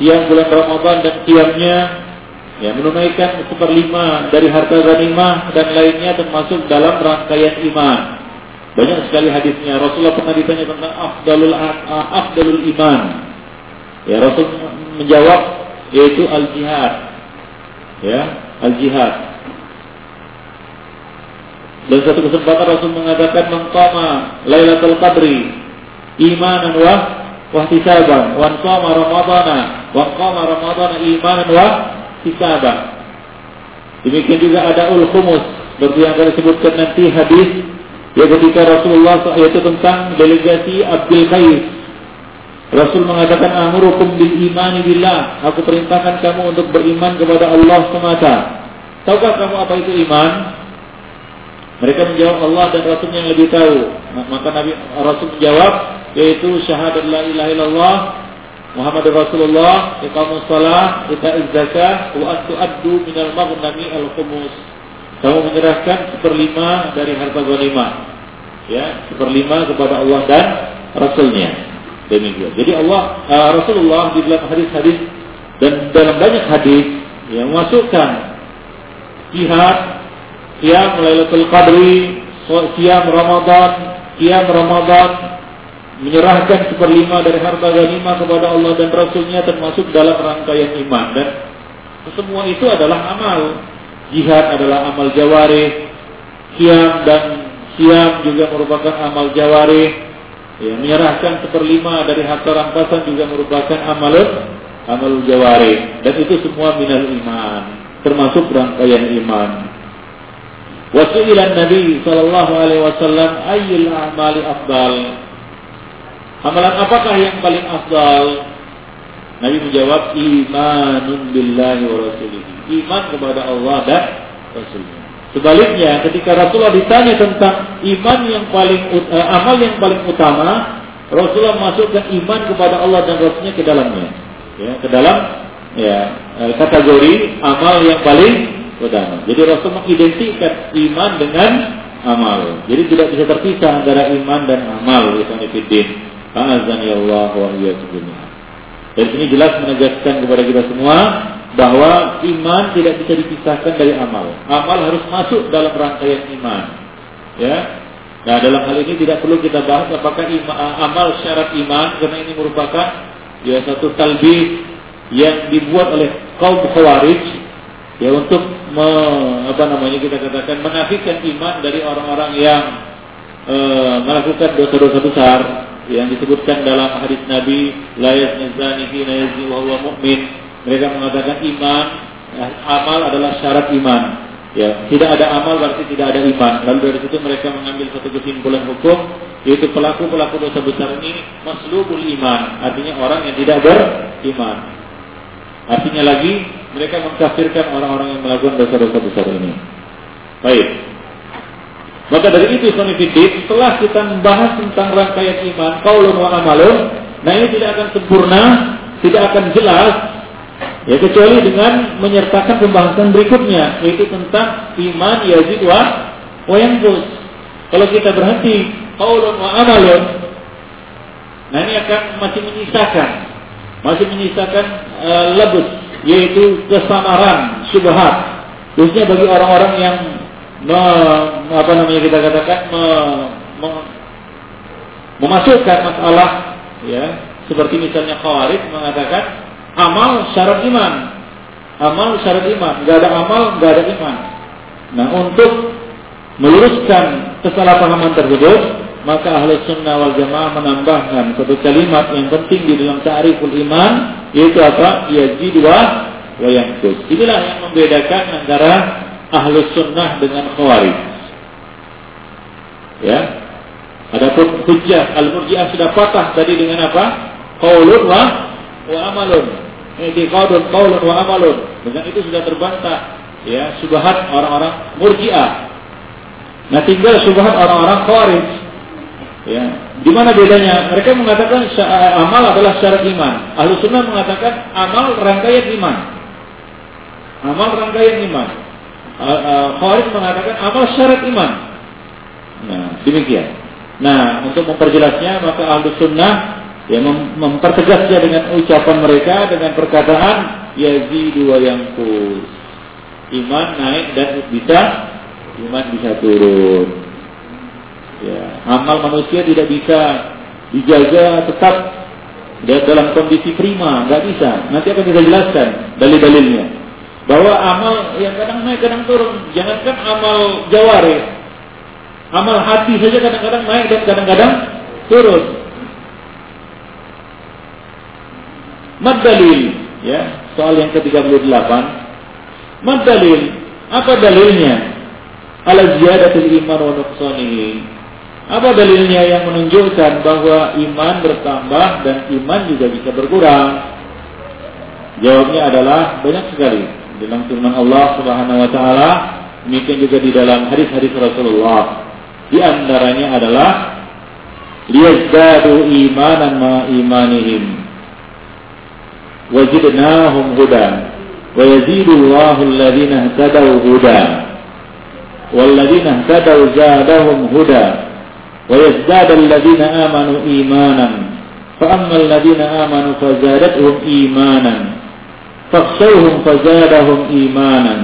siang bulan Ramadan dan siangnya ya menunaikan seperlima dari harta ghanimah dan lainnya termasuk dalam rangkaian iman. Banyak sekali hadisnya. Rasulullah pernah ditanya tentang afdalul afdalul iman. Ya Rasul menjawab yaitu al jihad. Ya, al jihad. Dan satu kesempatan Rasul mengatakan mengqama Lailatul Qadri imanan wa wahtisaban wa qama ramadana wa qama ramadana imanan wa hisabah. Demikian juga ada ul khumus seperti yang akan disebutkan nanti hadis ya ketika Rasulullah yaitu tentang delegasi Abdul Qais. Rasul mengatakan amurukum bil imani billah. Aku perintahkan kamu untuk beriman kepada Allah semata. Tahukah kamu apa itu iman? Mereka menjawab Allah dan Rasul yang lebih tahu. Maka Nabi Rasul menjawab yaitu syahadat la ilaha illallah Muhammad Rasulullah iqamus salah kita zakah wa an tu'addu minal maghnami al khumus kamu menyerahkan seperlima dari harta ghanimah. Ya seperlima kepada Allah dan Rasulnya. Demikian. Jadi Allah uh, Rasulullah di dalam hadis-hadis dan dalam banyak hadis yang memasukkan jihad siam Lailatul Qadri siam Ramadan siam Ramadan menyerahkan seperlima dari harta ghanimah kepada Allah dan Rasulnya termasuk dalam rangkaian iman. Dan semua itu adalah amal jihad adalah amal jawari. Siam dan siam juga merupakan amal jawari. Ya, menyerahkan seperlima dari harta rampasan juga merupakan amal amal jawari. Dan itu semua minal iman termasuk rangkaian iman. Wasu'ilan Nabi sallallahu alaihi wasallam ayyul a'mali afdal? Amalan apakah yang paling afdal? Nabi menjawab imanun billahi wa rasulihi. Iman kepada Allah dan Rasulnya. Sebaliknya, ketika Rasulullah ditanya tentang iman yang paling uh, amal yang paling utama, Rasulullah masukkan iman kepada Allah dan Rasulnya ke dalamnya. Ya, ke dalam ya uh, kategori amal yang paling utama. Jadi Rasul mengidentikan iman dengan amal. Jadi tidak bisa terpisah antara iman dan amal. Ikhwan Azani Allah wa Dari sini jelas menegaskan kepada kita semua bahwa iman tidak bisa dipisahkan dari amal. Amal harus masuk dalam rangkaian iman. Ya. Nah, dalam hal ini tidak perlu kita bahas apakah ima, amal syarat iman karena ini merupakan ya satu talbis yang dibuat oleh kaum khawarij ya untuk me, apa namanya kita katakan menafikan iman dari orang-orang yang e, melakukan dosa-dosa besar yang disebutkan dalam hadis Nabi la yazni zani hina yazni wa huwa mu'min. Mereka mengatakan iman ya, amal adalah syarat iman. Ya tidak ada amal berarti tidak ada iman. Lalu dari situ mereka mengambil satu kesimpulan hukum yaitu pelaku pelaku dosa besar ini maslubul iman artinya orang yang tidak beriman. Artinya lagi mereka mengkafirkan orang-orang yang melakukan dosa-dosa besar ini. Baik maka dari itu Sonifidin, setelah kita membahas tentang rangkaian iman, kaulun wa amalun, nah ini tidak akan sempurna, tidak akan jelas, ya kecuali dengan menyertakan pembahasan berikutnya, yaitu tentang iman yazid wa wa Kalau kita berhenti kaulun wa amalun, nah ini akan masih menyisakan, masih menyisakan uh, lebus, yaitu kesamaran, syubhat, khususnya bagi orang-orang yang me, apa namanya kita katakan me, me, memasukkan masalah ya seperti misalnya khawarij mengatakan amal syarat iman Amal syarat iman. Nggak ada amal, nggak ada iman. Nah, untuk meluruskan kesalahpahaman tersebut, maka ahli sunnah wal jamaah menambahkan satu kalimat yang penting di dalam ta'riful iman, yaitu apa? Yazid wa wa. Inilah yang membedakan antara ahli sunnah dengan khawarij. Ya. Adapun hujjah al-murji'ah sudah patah tadi dengan apa? Qaulun wa wa amalun. I'tiqadun qaulun wa amalun. Dengan itu sudah terbantah ya subhat orang-orang murji'ah. Nah tinggal subhat orang-orang khawarij. Ya, di mana bedanya? Mereka mengatakan amal adalah syarat iman. Ahlu sunnah mengatakan amal rangkaian iman. Amal rangkaian iman. Khawarij mengatakan amal syarat iman. Nah, demikian. Nah, untuk memperjelasnya maka ahlu sunnah yang mem mempertegasnya dengan ucapan mereka dengan perkataan yazidu wa yanqus. Iman naik dan bisa iman bisa turun. Ya, amal manusia tidak bisa dijaga tetap dalam kondisi prima, nggak bisa. Nanti akan kita jelaskan dalil-dalilnya. Bahwa amal yang kadang naik kadang turun, jangankan amal jawari, amal hati saja kadang-kadang naik dan kadang-kadang turun. Mad ya, soal yang ke-38. Mad dalil, apa dalilnya? Ala ziyadatul iman wa nuqsanihi. Apa dalilnya yang menunjukkan bahwa iman bertambah dan iman juga bisa berkurang? Jawabnya adalah banyak sekali dalam firman Allah Subhanahu wa taala, demikian juga di dalam hadis-hadis Rasulullah. Di antaranya adalah liyazdadu imanan ma imanihim wajidnahum huda wa yazidullahu alladhina hadaw huda walladhina hadaw zadahum huda wa yazdadu alladhina amanu imanan fa amma alladhina amanu fazadatuhum imanan فاخشوهم فزادهم إيمانا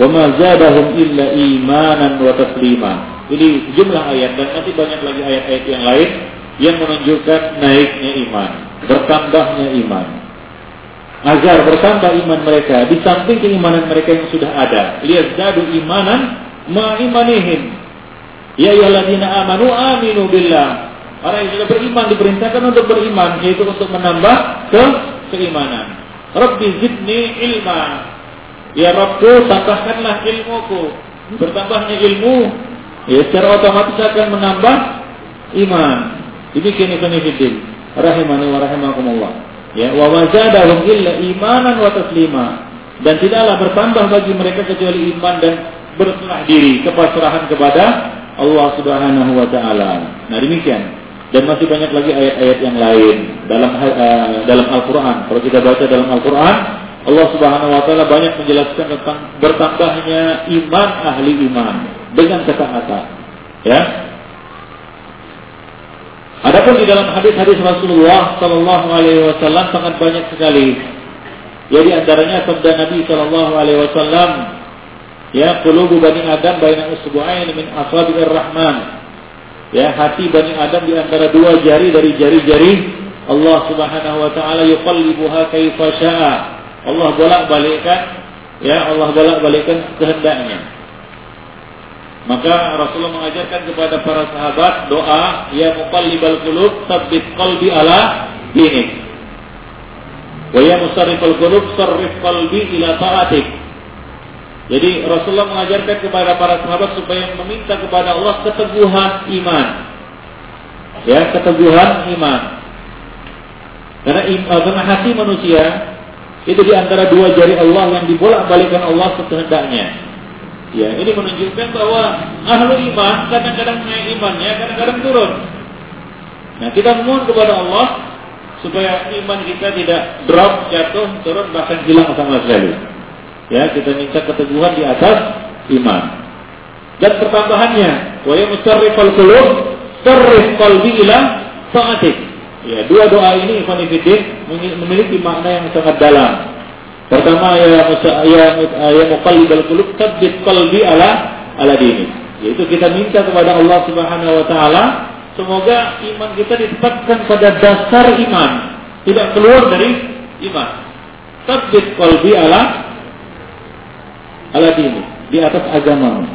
وما زادهم إلا إيمانا وتسليما Ini jumlah ayat dan nanti banyak lagi ayat-ayat yang lain yang menunjukkan naiknya iman, bertambahnya iman. Agar bertambah iman mereka di samping keimanan mereka yang sudah ada. Lihat zadu imanan ma imanihim. Ya ayyuhalladzina amanu aminu billah. Orang yang sudah beriman diperintahkan untuk beriman yaitu untuk menambah ke keimanan. Rabbi zidni ilma. Ya Rabbku tambahkanlah ilmuku. Bertambahnya ilmu ya secara otomatis akan menambah iman. Demikian Ibnu Fiddin rahimani wa rahimakumullah. Ya, wa wazadahum illa imanan wa taslima. Dan tidaklah bertambah bagi mereka kecuali iman dan berserah diri, kepasrahan kepada Allah Subhanahu wa taala. Nah, demikian. Dan masih banyak lagi ayat-ayat yang lain dalam uh, dalam Al-Qur'an. Kalau kita baca dalam Al-Qur'an, Allah Subhanahu wa taala banyak menjelaskan tentang bertambahnya iman ahli iman dengan ketaatan. Ya. Adapun di dalam hadis-hadis Rasulullah Sallallahu Alaihi Wasallam sangat banyak sekali. Jadi antaranya sabda Nabi Sallallahu Alaihi Wasallam, ya qulubu bani Adam baina usbu'ain min asabi'ir rahman. Ya, hati bani Adam di antara dua jari dari jari-jari Allah Subhanahu wa taala yuqallibuha kaifa syaa. Allah bolak-balikkan ya Allah bolak-balikkan kehendaknya. Maka Rasulullah mengajarkan kepada para sahabat doa ya muqallibal qulub tsabbit qalbi ala dinik. Wa ya musarrifal qulub sarrif qalbi ila taatik. Jadi Rasulullah mengajarkan kepada para sahabat supaya meminta kepada Allah keteguhan iman. Ya, keteguhan iman. Karena, karena hati manusia itu di antara dua jari Allah yang dibolak-balikan Allah sekehendaknya. Ya, ini menunjukkan bahwa ahlu iman kadang-kadang naik imannya, kadang-kadang turun. Nah, kita mohon kepada Allah supaya iman kita tidak drop, jatuh, turun, bahkan hilang sama sekali. Ya, kita minta keteguhan di atas iman. Dan pertambahannya, wa ya musarrifal qulub, sarrif qalbi ila sa'atik. Ya, dua doa ini Ikhwan memiliki makna yang sangat dalam. Pertama ya ya ya muqallibal qulub tsabbit qalbi ala ala dini. Yaitu kita minta kepada Allah Subhanahu wa taala semoga iman kita ditetapkan pada dasar iman, tidak keluar dari iman. Tsabbit qalbi ala ala dini, di atas agamamu.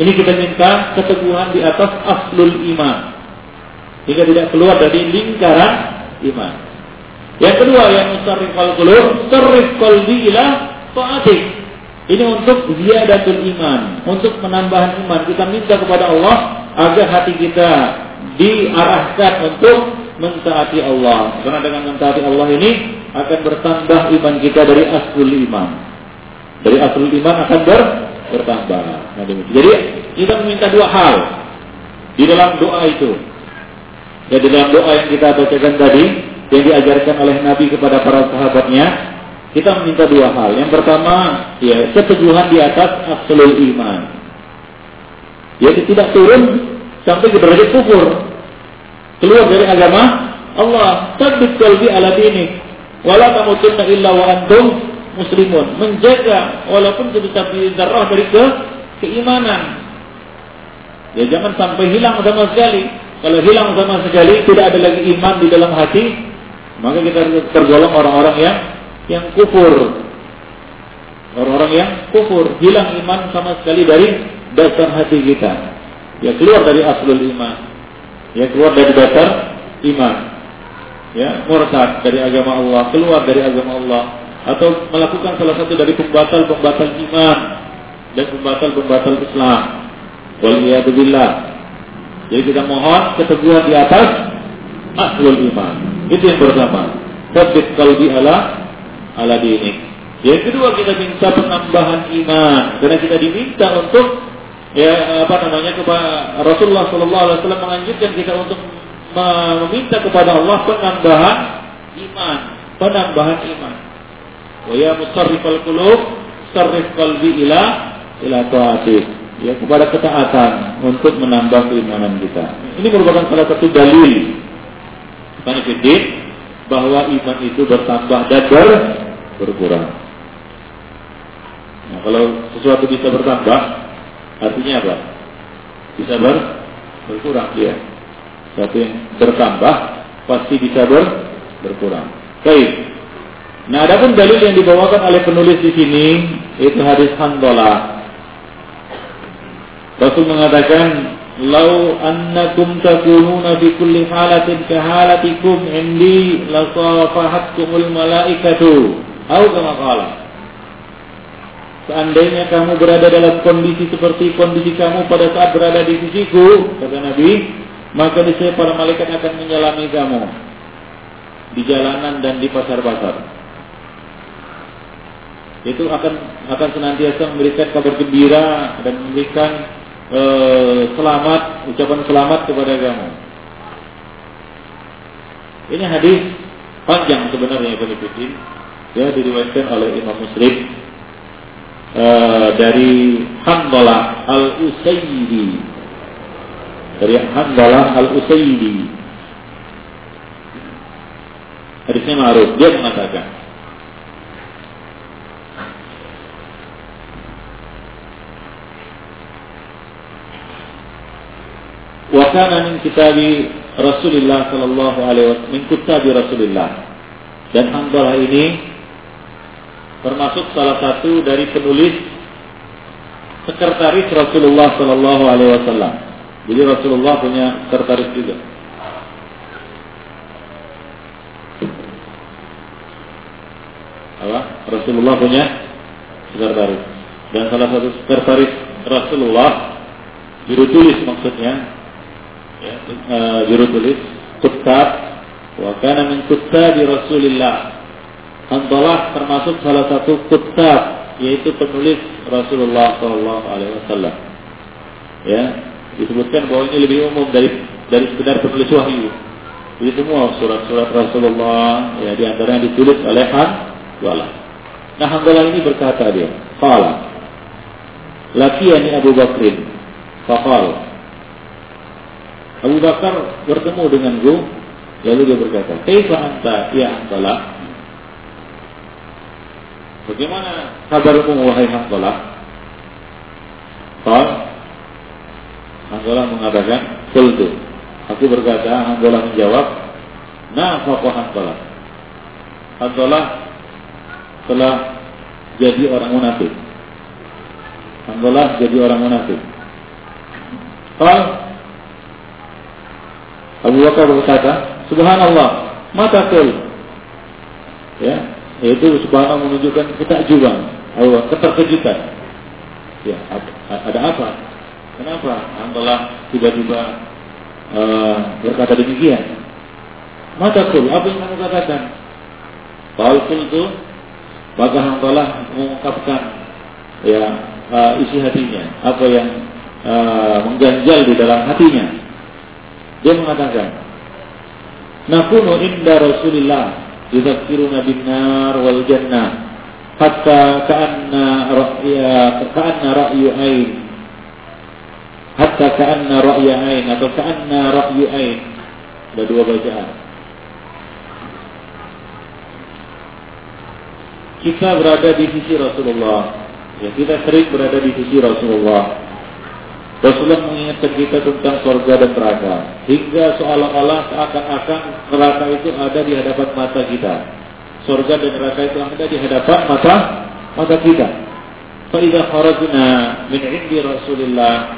Ini kita minta keteguhan di atas aslul iman. Hingga tidak keluar dari lingkaran iman. Yang kedua yang musarrif al-qulub, sarrif qalbi ila ta'atik. Ini untuk ziyadatul iman, untuk menambah iman. Kita minta kepada Allah agar hati kita diarahkan untuk mentaati Allah. Karena dengan mentaati Allah ini akan bertambah iman kita dari aslul iman. Dari aslul iman akan ber, bertambah. Nah, Jadi kita meminta dua hal di dalam doa itu. Ya, di dalam doa yang kita bacakan tadi, yang diajarkan oleh Nabi kepada para sahabatnya, kita meminta dua hal. Yang pertama, ya keteguhan di atas aslul iman. Yaitu tidak turun sampai ke derajat kufur. Keluar dari agama Allah. Sabit kalbi ala dini. Wala tamutunna illa wa antum muslimun. Menjaga walaupun sebesar darah dari ke keimanan. Ya jangan sampai hilang sama sekali. Kalau hilang sama sekali tidak ada lagi iman di dalam hati, maka kita tergolong orang-orang yang yang kufur. Orang-orang yang kufur, hilang iman sama sekali dari dasar hati kita. Ya keluar dari aslul iman. Ya keluar dari dasar iman. Ya, murtad dari agama Allah, keluar dari agama Allah atau melakukan salah satu dari pembatal-pembatal iman dan pembatal-pembatal Islam. Waliyadzubillah. Jadi kita mohon keteguhan di atas aslul iman. Itu yang pertama. Sabit kalbi ala ala dinik. Yang kedua kita minta penambahan iman karena kita diminta untuk ya apa namanya kepada Rasulullah Shallallahu Alaihi Wasallam menganjurkan kita untuk meminta kepada Allah penambahan iman, penambahan iman. Wa ya musarrifal qulub, sarrif qalbi ila ila taatik. Ya kepada ketaatan untuk menambah keimanan kita. Ini merupakan salah satu dalil Fanifidin bahwa iman itu bertambah dan ber, berkurang. Nah, kalau sesuatu bisa bertambah, artinya apa? Bisa ber, berkurang dia. Satu yang bertambah pasti bisa ber, berkurang. Baik. Nah, ada pun dalil yang dibawakan oleh penulis di sini itu hadis Handola. Rasul mengatakan, "Lau annakum takununa fi kulli halatin ka halatikum indi lasafahatkumul malaikatu." Atau kama qala. Seandainya kamu berada dalam kondisi seperti kondisi kamu pada saat berada di sisiku, kata Nabi, maka niscaya para malaikat akan menyelami kamu di jalanan dan di pasar-pasar. Itu akan akan senantiasa memberikan kabar gembira dan memberikan e, selamat, ucapan selamat kepada kamu. Ini hadis panjang sebenarnya Ibnu Fitin. Ya diriwayatkan oleh Imam Muslim e, dari Hamdalah Al-Usaydi dari Handalah Al-Usaidi. Hadisnya ma'ruf. Dia mengatakan, Wa kana min kitabi Rasulullah sallallahu alaihi wasallam min kitabi Rasulullah. Dan Handalah ini termasuk salah satu dari penulis sekretaris Rasulullah sallallahu alaihi wasallam. Jadi Rasulullah punya sekretaris juga. Apa? Rasulullah punya sekretaris. Dan salah satu sekretaris Rasulullah juru tulis maksudnya ya, uh, juru tulis kutab wa kana min di Rasulillah Hantalah termasuk salah satu kutab yaitu penulis Rasulullah Shallallahu Alaihi Wasallam. Ya, disebutkan bahwa ini lebih umum dari dari sekedar penulis wahyu. Jadi semua surat-surat Rasulullah ya di antara yang ditulis oleh Hanzalah. Nah Hanzalah ini berkata dia, "Qala Lakiyani Abu Bakrin." Faqal Abu Bakar bertemu denganku lalu dia berkata, "Kaifa anta ya Hanzalah?" Bagaimana kabarmu wahai Hanzalah? Qal Hanzalah mengatakan, Kultu. Aku berkata, Hanzalah menjawab, Nafaqa Hanzalah. Hanzalah telah jadi orang munafik. Alhamdulillah jadi orang munafik. Kalau Abu Bakar berkata, Subhanallah, mata kul. Ya, yaitu subhanallah menunjukkan ketakjuban, atau keterkejutan. Ya, ada apa? Kenapa? Alhamdulillah tiba-tiba uh, berkata demikian. Mata kul, apa yang kamu katakan? Kalau itu, maka Alhamdulillah mengungkapkan ya uh, isi hatinya, apa yang uh, mengganjal di dalam hatinya. Dia mengatakan, Nakunu inda Rasulillah yuzakiruna bin nar wal jannah hatta ka'anna ra'ya ka'anna ra'yu ain hatta ka'anna ra'ya ain atau ka'anna ra'yu ain. Ada dua bacaan. Kita berada di sisi Rasulullah. Ya, kita sering berada di sisi Rasulullah. Rasulullah mengingatkan kita tentang surga dan neraka. Hingga seolah-olah seakan-akan neraka itu ada di hadapan mata kita. Surga dan neraka itu ada di hadapan mata mata kita. Fa'idha kharajna min indi Rasulillah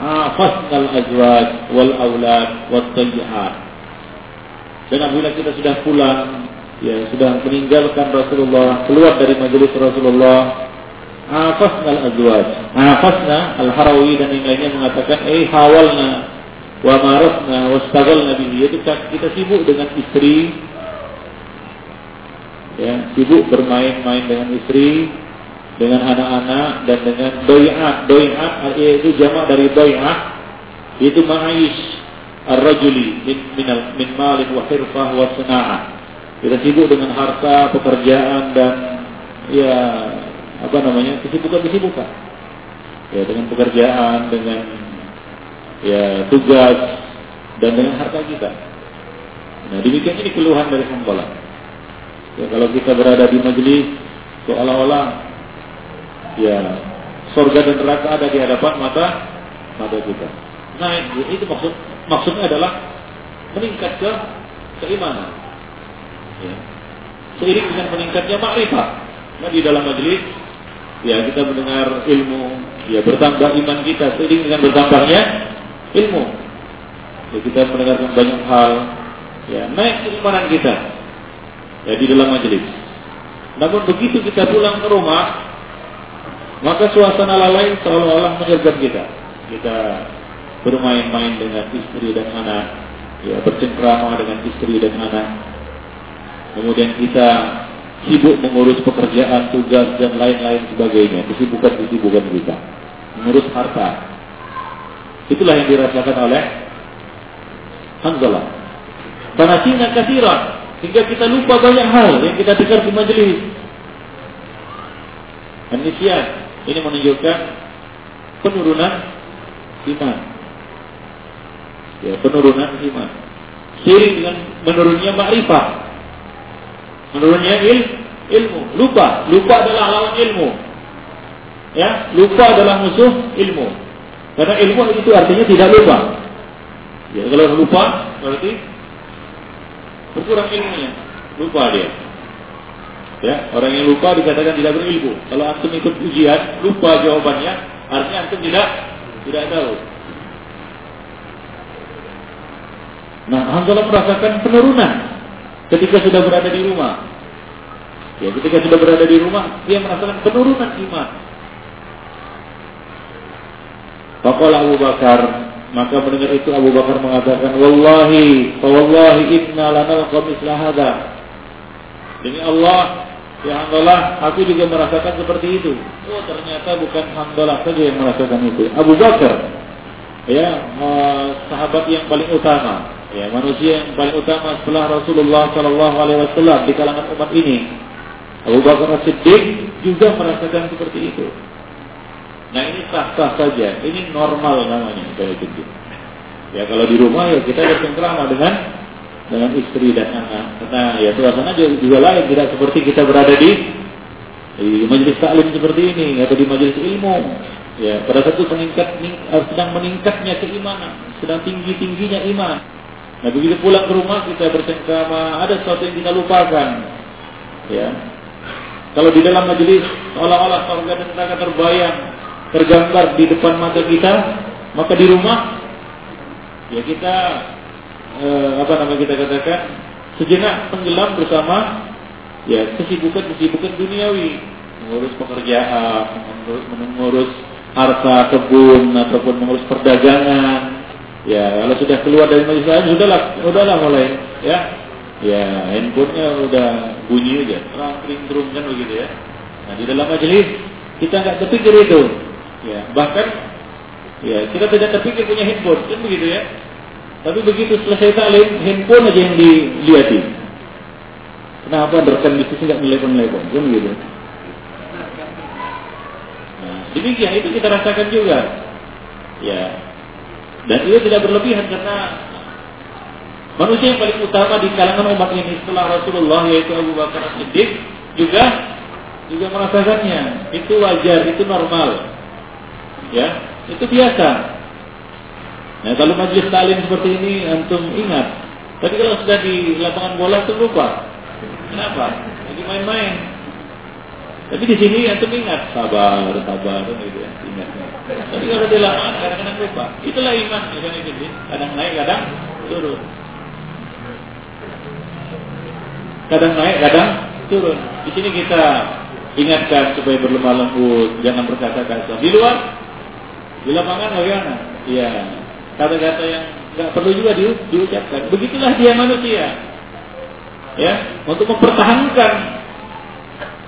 afasnal azwaj wal aulad wal tayyihat. Dan apabila kita sudah pulang, ya sudah meninggalkan Rasulullah, keluar dari majelis Rasulullah, Afasna al-azwaj. Afasna al-harawi dan yang lainnya mengatakan eh hawalna wa marasna wa stagalna bihi. Itu kita sibuk dengan istri ya, sibuk bermain-main dengan istri, dengan anak-anak dan dengan doi'at. Doi'at yaitu jamak dari doi'at itu ma'aish ar-rajuli min min, min malin wa hirfah wa sana'ah. Kita sibuk dengan harta, pekerjaan dan ya apa namanya kesibukan-kesibukan. Ya dengan pekerjaan dengan ya tugas dan dengan harta kita. Nah demikian ini keluhan dari hamba ya kalau kita berada di majelis seolah-olah ya surga dan neraka ada di hadapan mata mata kita. Nah itu maksud maksudnya adalah meningkat ke keimanan. Ya. seiring dengan meningkatnya makrifat. Nah di dalam majelis ya kita mendengar ilmu, ya bertambah iman kita seiring dengan bertambahnya ilmu. Ya, kita mendengarkan banyak hal, ya naik keimanan kita ya di dalam majelis. Namun begitu kita pulang ke rumah, maka suasana lalai seolah-olah menyergap kita. Kita bermain-main dengan istri dan anak, ya bercengkrama dengan istri dan anak. Kemudian kita sibuk mengurus pekerjaan, tugas dan lain-lain sebagainya, kesibukan-kesibukan kita, mengurus harta. Itulah yang dirasakan oleh Hanzalah. Tanasina kasiran hingga kita lupa banyak hal yang kita dengar di majelis. Anisian ini menunjukkan penurunan iman. Ya, penurunan iman. Seiring dengan menurunnya makrifat menurunnya il, ilmu. Lupa, lupa adalah lawan ilmu. Ya, lupa adalah musuh ilmu. Karena ilmu itu artinya tidak lupa. Ya, kalau lupa berarti berkurang ilmunya. Lupa dia. Ya, orang yang lupa dikatakan tidak berilmu. Kalau antum ikut ujian, lupa jawabannya, artinya antum tidak tidak tahu. Nah, Hamzah merasakan penurunan ketika sudah berada di rumah. Ya, ketika sudah berada di rumah, dia merasakan penurunan iman. Faqala Abu Bakar, maka mendengar itu Abu Bakar mengatakan, "Wallahi, wallahi inna lanalqa misla hadza." Demi Allah, ya Allah, aku juga merasakan seperti itu. Oh, ternyata bukan Hamdalah saja yang merasakan itu. Abu Bakar, ya, uh, sahabat yang paling utama, ya manusia yang paling utama setelah Rasulullah Shallallahu Alaihi Wasallam di kalangan umat ini Abu Bakar Siddiq juga merasakan seperti itu. Nah ini sah-sah saja, ini normal namanya saya itu. Ya kalau di rumah ya kita bercengkrama dengan dengan istri dan anak. Nah ya suasana juga, juga lain, tidak seperti kita berada di di majelis taklim seperti ini atau di majelis ilmu. Ya pada saat itu meningkat, sedang meningkatnya keimanan, sedang tinggi tingginya iman. Nah begitu pulang ke rumah kita bersengkrama, ada sesuatu yang kita lupakan. Ya. Kalau di dalam majelis seolah-olah surga dan neraka terbayang, tergambar di depan mata kita, maka di rumah ya kita eh, apa nama kita katakan sejenak tenggelam bersama ya kesibukan-kesibukan duniawi, mengurus pekerjaan, mengurus, mengurus harta kebun ataupun mengurus perdagangan. Ya, kalau sudah keluar dari majelis lain, sudahlah, udahlah mulai, ya, ya handphonenya udah bunyi aja, orang kering kan begitu ya. Nah di dalam majelis kita nggak terpikir itu, ya bahkan ya kita tidak terpikir punya handphone kan begitu ya. Tapi begitu selesai taklim, handphone aja yang dilihati. Kenapa rekan bisnis nggak telepon-telepon? Kan begitu. Demikian itu kita rasakan juga. Ya. Dan itu tidak berlebihan karena manusia yang paling utama di kalangan umat ini setelah Rasulullah yaitu Abu Bakar Siddiq juga juga merasakannya. Itu wajar, itu normal. Ya, itu biasa. Nah kalau majelis talim seperti ini antum ingat. Tapi kalau sudah di lapangan bola itu lupa. Kenapa? Jadi main-main. Tapi di sini antum ingat sabar, sabar gitu ya, ingat. Tapi kalau lapangan kadang-kadang lupa. Itulah iman, iman itu kadang naik, kadang turun. Kadang naik, kadang turun. Di sini kita ingatkan supaya berlemah lembut, jangan berkata kasar. Di luar, di lapangan bagaimana? Iya, kata-kata yang nggak perlu juga di, diucapkan. Begitulah dia manusia. Ya, untuk mempertahankan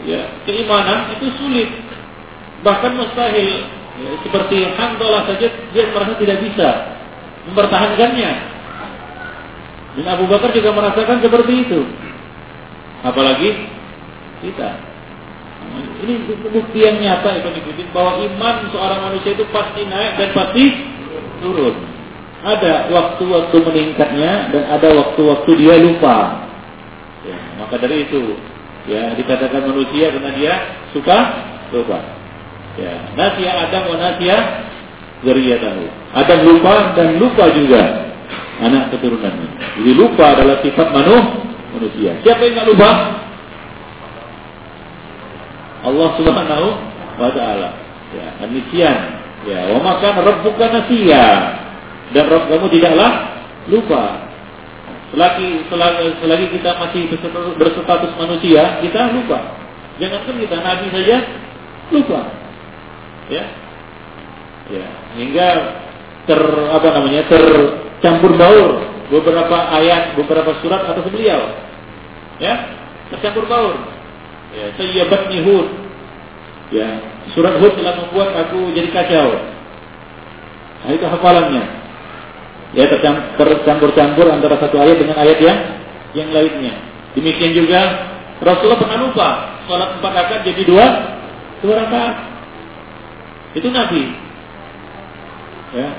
ya keimanan itu sulit, bahkan mustahil. Ya, seperti Handalah saja dia merasa tidak bisa mempertahankannya. Dan Abu Bakar juga merasakan seperti itu. Apalagi kita. Ini bukti yang nyata Ibn bahwa iman seorang manusia itu pasti naik dan pasti turun. Ada waktu-waktu meningkatnya dan ada waktu-waktu dia lupa. Ya, maka dari itu ya dikatakan manusia karena dia suka lupa. Ya, nasia Adam wa nasia tahu. Adam lupa dan lupa juga anak keturunannya. Jadi lupa adalah sifat manusia. Siapa yang nggak lupa? Allah Subhanahu wa taala. Ya, demikian. Ya, wa maka rabbuka nasiya dan Rob kamu tidaklah lupa. Selagi, selagi, kita masih berstatus manusia, kita lupa. Jangankan kita nabi saja lupa. Ya. Ya, hingga ter apa namanya? tercampur baur beberapa ayat, beberapa surat atas beliau. Ya, tercampur baur. Ya, sayyabatni Hud. Ya, surat Hud telah membuat aku jadi kacau. Nah, itu hafalannya ya tercampur-campur antara satu ayat dengan ayat yang yang lainnya. Demikian juga Rasulullah pernah lupa sholat empat rakaat jadi dua dua rakaat. Itu Nabi. Ya.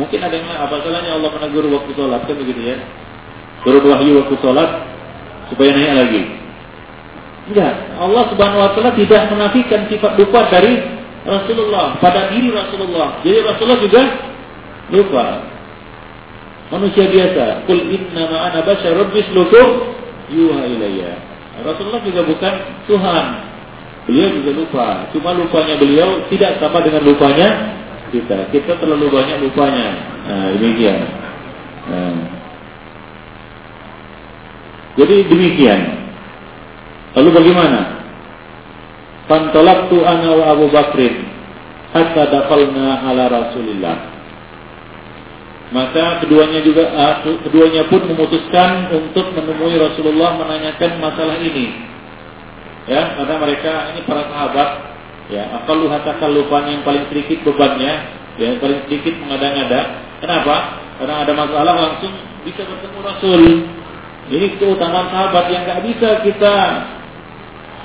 mungkin ada yang apa salahnya Allah menegur waktu sholat kan begitu ya. Turun wahyu waktu sholat supaya naik lagi. Enggak, Allah Subhanahu wa taala tidak menafikan sifat lupa dari Rasulullah pada diri Rasulullah. Jadi Rasulullah juga lupa. Manusia biasa. Kul inna ma'ana basyarun mislukum yuha ilayya. Rasulullah juga bukan Tuhan. Beliau juga lupa. Cuma lupanya beliau tidak sama dengan lupanya kita. Kita terlalu banyak lupanya. Nah, demikian. Nah. Jadi demikian. Lalu bagaimana? Fantolaktu ana wa Abu Bakrin hatta dakalna ala Rasulillah maka keduanya juga uh, keduanya pun memutuskan untuk menemui Rasulullah menanyakan masalah ini. Ya, karena mereka ini para sahabat ya, akalu lupa yang paling sedikit bebannya, ya, yang paling sedikit mengada-ngada. Kenapa? Karena ada masalah langsung bisa bertemu Rasul. Ini keutamaan sahabat yang nggak bisa kita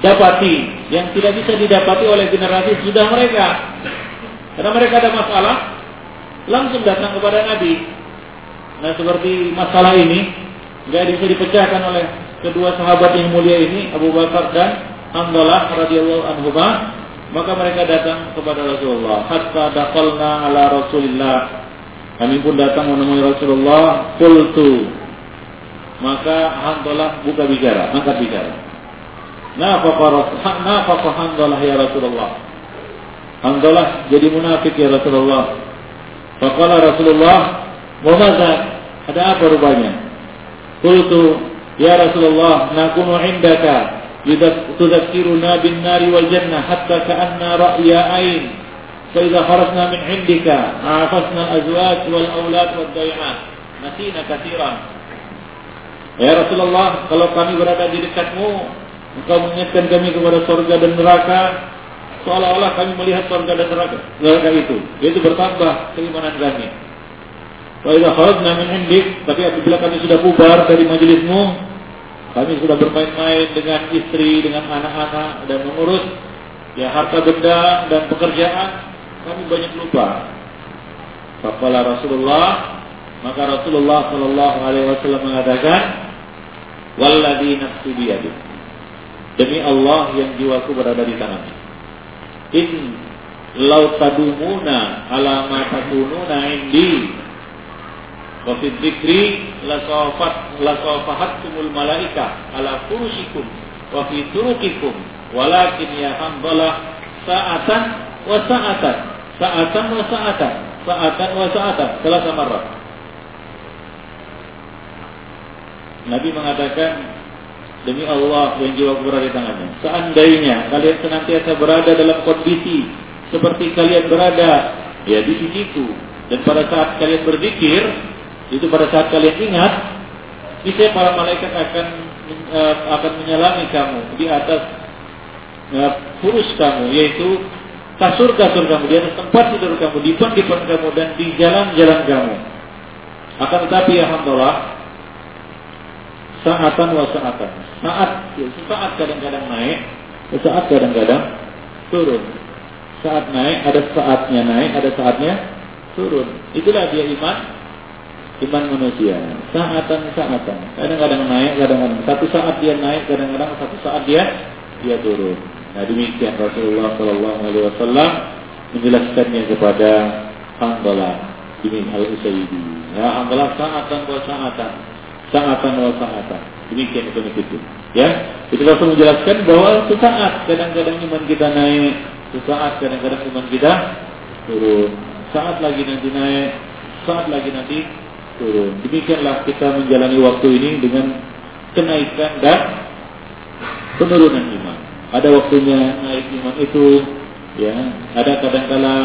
dapati, yang tidak bisa didapati oleh generasi sudah mereka. Karena mereka ada masalah, langsung datang kepada Nabi. Nah seperti masalah ini nggak bisa dipecahkan oleh kedua sahabat yang mulia ini Abu Bakar dan Hamdalah radhiyallahu anhu maka mereka datang kepada Rasulullah. Hatta daqalna ala Rasulillah. Kami pun datang menemui Rasulullah. Qultu. Maka Hamdalah buka bicara angkat bicara. Nafaqa Hamdalah ya Rasulullah. Hanzalah jadi munafik ya Rasulullah. Faqala Rasulullah, "Wa Ada apa rupanya? Qultu, "Ya Rasulullah, nakunu indaka tudzakiruna bin nari wal jannah hatta ka'anna ra'ya ain." Fa idza min indika, a'afasna azwaj wal aulad wal daymat. Nasina kathiran. Ya Rasulullah, kalau kami berada di dekatmu, engkau mengingatkan kami kepada surga dan neraka, seolah-olah kami melihat surga dan neraka, neraka itu. Itu bertambah keimanan kami. Wa idza kharajna tapi apabila kami sudah bubar dari majelismu, kami sudah bermain-main dengan istri, dengan anak-anak dan mengurus ya harta benda dan pekerjaan, kami banyak lupa. Faqala Rasulullah, maka Rasulullah Shallallahu alaihi wasallam mengatakan, "Walladzi nafsi biyadi." Demi Allah yang jiwaku berada di tangannya. In lau tadumuna ala ma takununa indi. Wa fi dzikri la sawfat la sawfahatkumul malaika ala furushikum wa fi turukikum. Walakin ya hamdalah sa'atan wa sa'atan sa'atan wa sa'atan sa'atan wa sa'atan selasa marah Nabi mengatakan demi Allah yang jiwa berada di tangannya. Seandainya kalian senantiasa berada dalam kondisi seperti kalian berada ya di sisiku dan pada saat kalian berzikir itu pada saat kalian ingat bisa para malaikat akan uh, akan menyelami kamu di atas uh, kamu yaitu kasur-kasur kamu di atas tempat tidur kamu di depan-depan kamu dan di jalan-jalan kamu akan tetapi ya alhamdulillah saatan wa saatan. Saat, ya, saat kadang-kadang naik, saat kadang-kadang turun. Saat naik, ada saatnya naik, ada saatnya turun. Itulah dia iman, iman manusia. Saatan, saatan. Kadang-kadang naik, kadang-kadang satu saat dia naik, kadang-kadang satu saat dia dia turun. Nah demikian Rasulullah Shallallahu Alaihi Wasallam menjelaskannya kepada Handalah bin Al Usaidi. Ya Handalah saatan wa saatan Sa'atan wa sa'atan. Demikian itu itu. Ya, itu Rasul menjelaskan bahwa sesaat kadang-kadang iman kita naik, sesaat kadang-kadang iman kita turun. Saat lagi nanti naik, saat lagi nanti turun. Demikianlah kita menjalani waktu ini dengan kenaikan dan penurunan iman. Ada waktunya naik iman itu, ya. Ada kadang-kala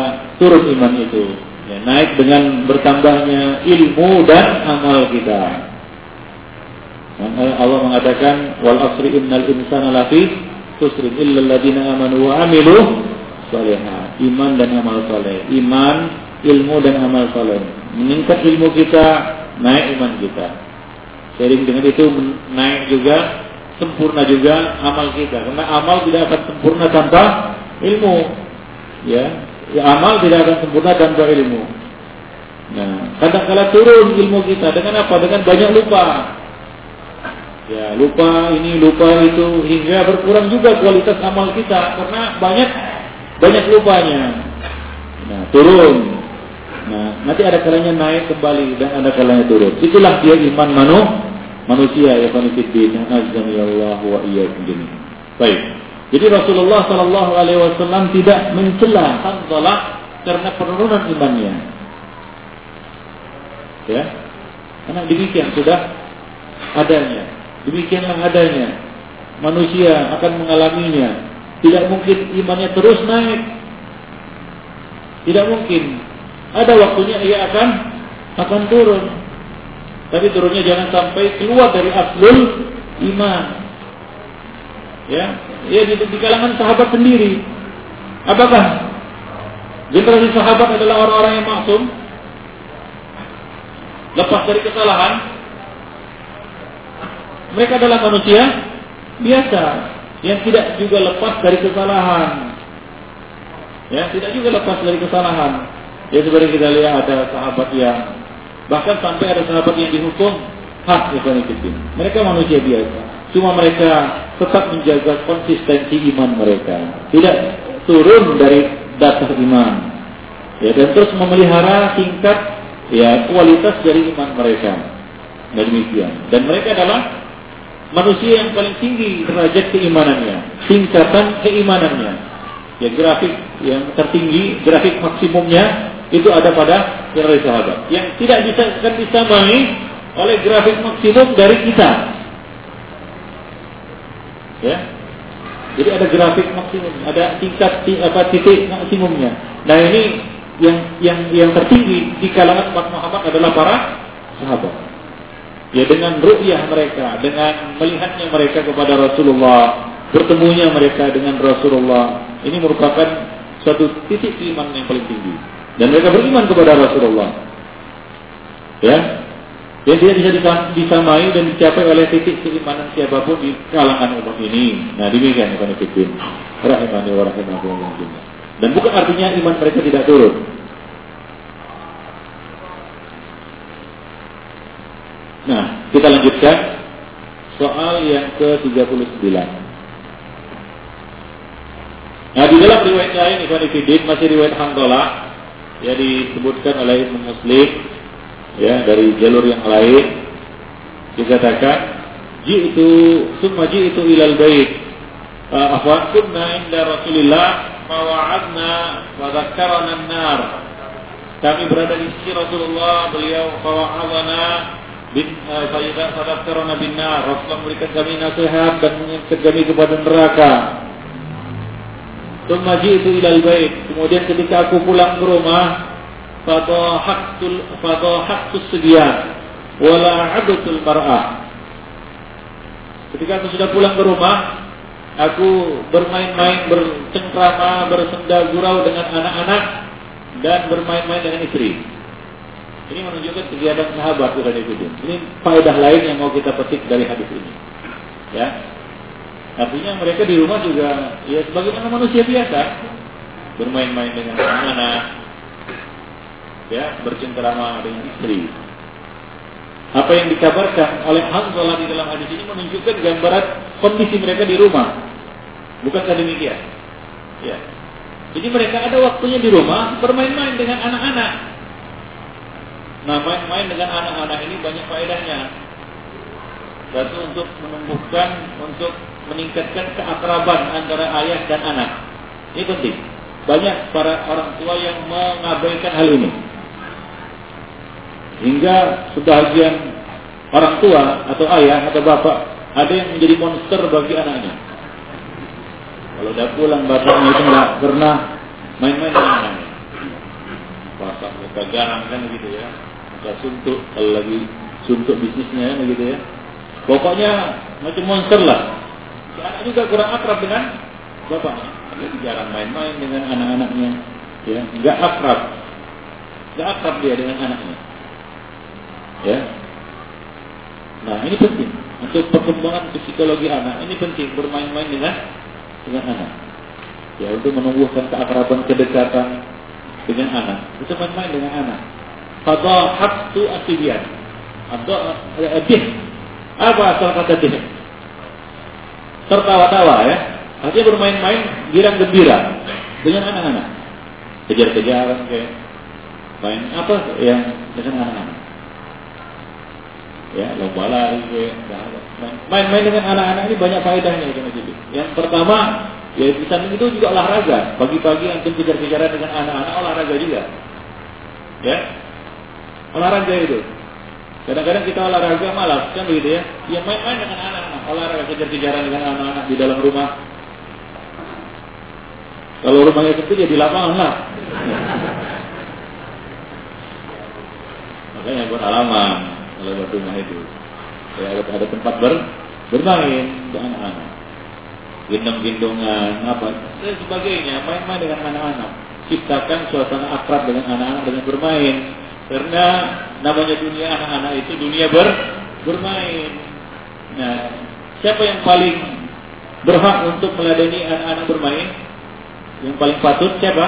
turun iman itu. Ya, naik dengan bertambahnya ilmu dan amal kita. Allah mengatakan wal asri innal insana lafi khusrin illa alladziina amanu wa amilu shalihat. Iman dan amal saleh. Iman, ilmu dan amal saleh. Meningkat ilmu kita, naik iman kita. Sering dengan itu naik juga sempurna juga amal kita. Karena amal tidak akan sempurna tanpa ilmu. Ya, ya amal tidak akan sempurna tanpa ilmu. Nah, kadang-kala turun ilmu kita dengan apa? Dengan banyak lupa. Ya, lupa ini, lupa itu hingga berkurang juga kualitas amal kita karena banyak banyak lupanya. Nah, turun. Nah, nanti ada kalanya naik kembali dan ada kalanya turun. Itulah dia iman manu manusia ya qanifiddin azami Allah wa iyyakum Baik. Jadi Rasulullah Shallallahu alaihi wasallam tidak mencela Hanzalah karena penurunan imannya. Ya. Karena demikian sudah adanya. Demikianlah adanya. Manusia akan mengalaminya. Tidak mungkin imannya terus naik. Tidak mungkin. Ada waktunya ia akan akan turun. Tapi turunnya jangan sampai keluar dari aslul iman. Ya, ya di, di kalangan sahabat sendiri. Apakah generasi sahabat adalah orang-orang yang maksum? Lepas dari kesalahan, mereka adalah manusia biasa yang tidak juga lepas dari kesalahan. Ya, tidak juga lepas dari kesalahan. Ya seperti kita lihat ada sahabat yang bahkan sampai ada sahabat yang dihukum hak itu Mereka manusia biasa. Cuma mereka tetap menjaga konsistensi iman mereka. Tidak turun dari dasar iman. Ya, dan terus memelihara tingkat ya kualitas dari iman mereka. Dan demikian. Dan mereka adalah manusia yang paling tinggi derajat keimanannya, tingkatan keimanannya. Ya grafik yang tertinggi, grafik maksimumnya itu ada pada generasi sahabat. Yang tidak bisa akan disamai oleh grafik maksimum dari kita. Ya. Jadi ada grafik maksimum, ada tingkat apa titik maksimumnya. Nah ini yang yang yang tertinggi di kalangan umat Muhammad adalah para sahabat. Ya dengan ru'yah mereka, dengan melihatnya mereka kepada Rasulullah, bertemunya mereka dengan Rasulullah. Ini merupakan suatu titik iman yang paling tinggi. Dan mereka beriman kepada Rasulullah. Ya, yang tidak bisa disamai dan dicapai oleh titik keimanan siapa pun di kalangan umat ini. Nah demikian Fiddin. Rahimani wa rahimahullah. Dan bukan artinya iman mereka tidak turun. Nah, kita lanjutkan. Soal yang ke-39. Nah, di dalam riwayat lain Ibn Fidin masih riwayat Handola ya disebutkan oleh Ibn Muslim ya dari jalur yang lain. Dikatakan ji'tu summa ji'tu ilal bait uh, afwan kunna inda Rasulillah mawa'adna wa dzakkarana an-nar. Kami berada di sisi Rasulullah beliau fawa'adana bin Sayyidah Sadat Karona Nar Rasulullah memberikan kami nasihat dan mengingatkan kami kepada neraka. Tumaji itu ilal bait. Kemudian ketika aku pulang ke rumah Fadahaktul Fadahaktus segian Wala adutul mar'ah. Ketika aku sudah pulang ke rumah Aku bermain-main, bercengkrama, bersenda gurau dengan anak-anak Dan bermain-main dengan istri ini menunjukkan kegiatan sahabat bukan itu. Ini faedah lain yang mau kita petik dari hadis ini. Ya. Artinya mereka di rumah juga ya sebagaimana manusia biasa bermain-main dengan anak-anak, ya bercengkerama dengan istri. Apa yang dikabarkan oleh Hanzalah di dalam hadis ini menunjukkan gambaran kondisi mereka di rumah. Bukankah demikian? Ya. Jadi mereka ada waktunya di rumah bermain-main dengan anak-anak. Nah main-main dengan anak-anak ini banyak faedahnya. Satu untuk menumbuhkan, untuk meningkatkan keakraban antara ayah dan anak. Ini penting. Banyak para orang tua yang mengabaikan hal ini. Hingga sebagian orang tua atau ayah atau bapak ada yang menjadi monster bagi anaknya. Kalau udah pulang bapaknya itu nggak pernah main-main dengan anaknya. Bapak muka garang kan gitu ya nggak suntuk kalau lagi suntuk bisnisnya begitu ya. Pokoknya macam monster lah. Si anak juga kurang akrab dengan bapaknya. Dia jarang main-main dengan anak-anaknya ya. Nggak akrab. Nggak akrab dia dengan anaknya. Ya. Nah ini penting. Untuk perkembangan psikologi anak ini penting. Bermain-main dengan dengan anak. Ya untuk menumbuhkan keakraban kedekatan dengan anak. Itu main-main dengan anak Fadahaktu asyian. Atau bih. Apa asal kata bih? Tertawa-tawa ya. Artinya bermain-main girang gembira dengan anak-anak. Kejar-kejaran kayak main apa yang dengan anak-anak. Ya, lomba lari main-main dengan anak-anak ini banyak faedahnya Yang pertama, ya di samping itu juga olahraga. Pagi-pagi antum kejar-kejaran dengan anak-anak olahraga juga. Ya, olahraga itu. Kadang-kadang kita olahraga malas kan begitu ya. Ya main-main dengan anak-anak, olahraga kejar-kejaran dengan anak-anak di dalam rumah. Kalau rumahnya kecil ya di lapangan lah. Makanya buat halaman kalau buat rumah itu. Ya, ada, tempat ber, bermain dengan anak-anak. Gendong-gendongan, apa, dan sebagainya. Main-main dengan anak-anak. Ciptakan suasana akrab dengan anak-anak dengan bermain karena namanya dunia anak-anak itu dunia ber, bermain. Nah, siapa yang paling berhak untuk meladeni anak-anak bermain? Yang paling patut siapa?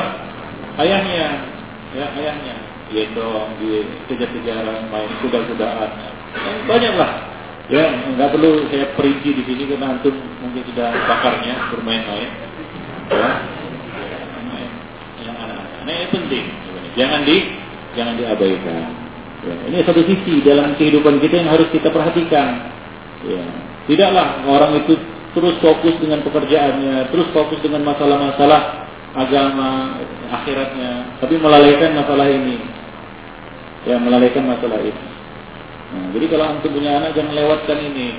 Ayahnya. Ya, ayahnya. Gendong, di kejar-kejaran, main kuda-kudaan. Banyak lah. Ya, nggak perlu saya perinci di sini karena antum mungkin sudah bakarnya bermain-main. Ya, yang anak-anak. Nah, ini penting. Jangan di jangan diabaikan. Ya, ini satu sisi dalam kehidupan kita yang harus kita perhatikan. Ya, tidaklah orang itu terus fokus dengan pekerjaannya, terus fokus dengan masalah-masalah agama, akhiratnya, tapi melalaikan masalah ini. Ya, melalaikan masalah itu. Nah, jadi kalau antum punya anak jangan lewatkan ini.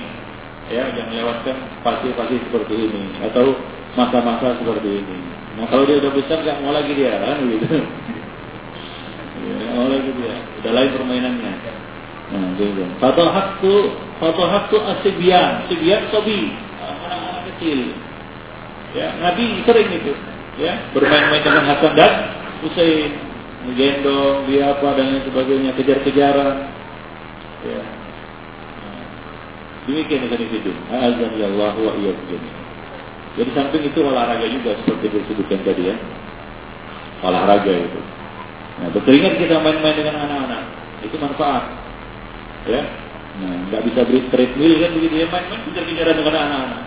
Ya, jangan lewatkan fase-fase seperti ini atau masa-masa seperti ini. Nah, kalau dia udah besar nggak mau lagi dia kan gitu. mau lagi dia. Udah lain permainannya. Nah, gitu. Fatah haktu, fatah haktu asibyan, sibyan sobi, anak-anak kecil. Ya, Nabi sering itu, ya, bermain-main dengan Hasan dan Husain, menggendong dia apa dan lain sebagainya, kejar-kejaran. Ya. Demikian itu itu. Allah wa iyyakum. Jadi samping itu olahraga juga seperti disebutkan tadi ya. Olahraga itu. Nah, berkeringat kita main-main dengan anak-anak. Itu manfaat. Ya. Nah, nggak bisa beri treadmill kan begitu ya main-main kejar-kejaran dengan anak-anak.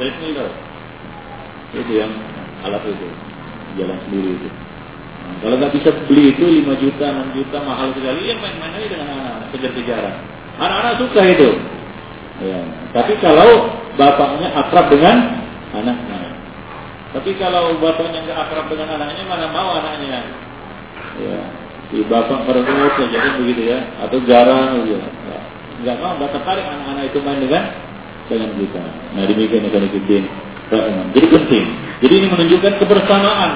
Treadmill tau. Itu yang alat itu. Jalan sendiri itu. Nah, kalau nggak bisa beli itu 5 juta, 6 juta mahal sekali, ya main-main aja dengan anak-anak, kejar-kejaran. Anak-anak suka itu. Ya. Tapi kalau bapaknya akrab dengan anaknya. Tapi kalau bapaknya nggak akrab dengan anaknya, mana mau anaknya? Ya, bapak perempuan saja kan begitu ya, atau jarang gitu. Ya. Nggak mau, nggak tertarik anak-anak itu main dengan dengan kita. Nah demikian yang kita Jadi penting. Jadi ini menunjukkan kebersamaan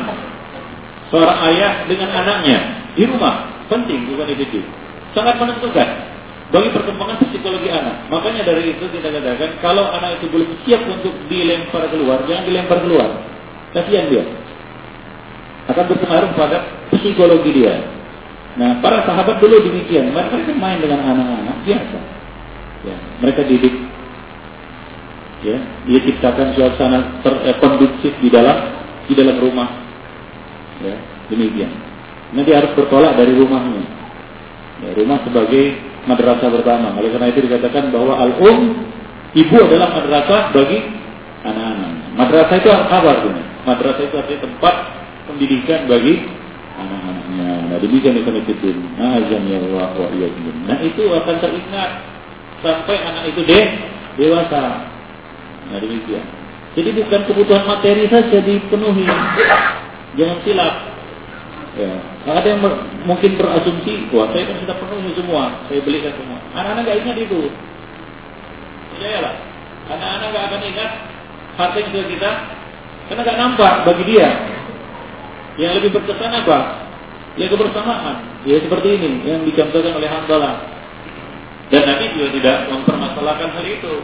seorang ayah dengan anaknya di rumah. Penting bukan itu. Sangat menentukan bagi perkembangan psikologi anak. Makanya dari itu kita katakan kalau anak itu belum siap untuk dilempar keluar, jangan dilempar keluar. Kasihan dia. Akan berpengaruh pada psikologi dia. Nah, para sahabat dulu demikian. Mereka main dengan anak-anak biasa. Ya, mereka didik. Ya, dia ciptakan suasana ter, eh, kondusif di dalam di dalam rumah. Ya, demikian. Nanti harus bertolak dari rumahnya. Ya, rumah sebagai madrasah pertama. Oleh karena itu dikatakan bahwa al-um ibu adalah madrasah bagi anak-anak. Madrasah itu apa artinya? Madrasah itu artinya tempat pendidikan bagi anak-anaknya. Nah demikian itu. Nah ya Allah wa Nah itu akan teringat sampai anak itu deh dewasa. Nah demikian. Jadi bukan kebutuhan materi saja dipenuhi. Jangan silap. Ya. Ada yang mungkin berasumsi, wah saya kan sudah penuhi semua, saya belikan semua. Anak-anak nggak ingat itu. Ya lah. Anak-anak nggak akan ingat harta yang kita, karena nggak nampak bagi dia. Yang lebih berkesan apa? Ya kebersamaan. Ya seperti ini yang dicontohkan oleh Hamdalah. Dan Nabi juga tidak mempermasalahkan hal itu.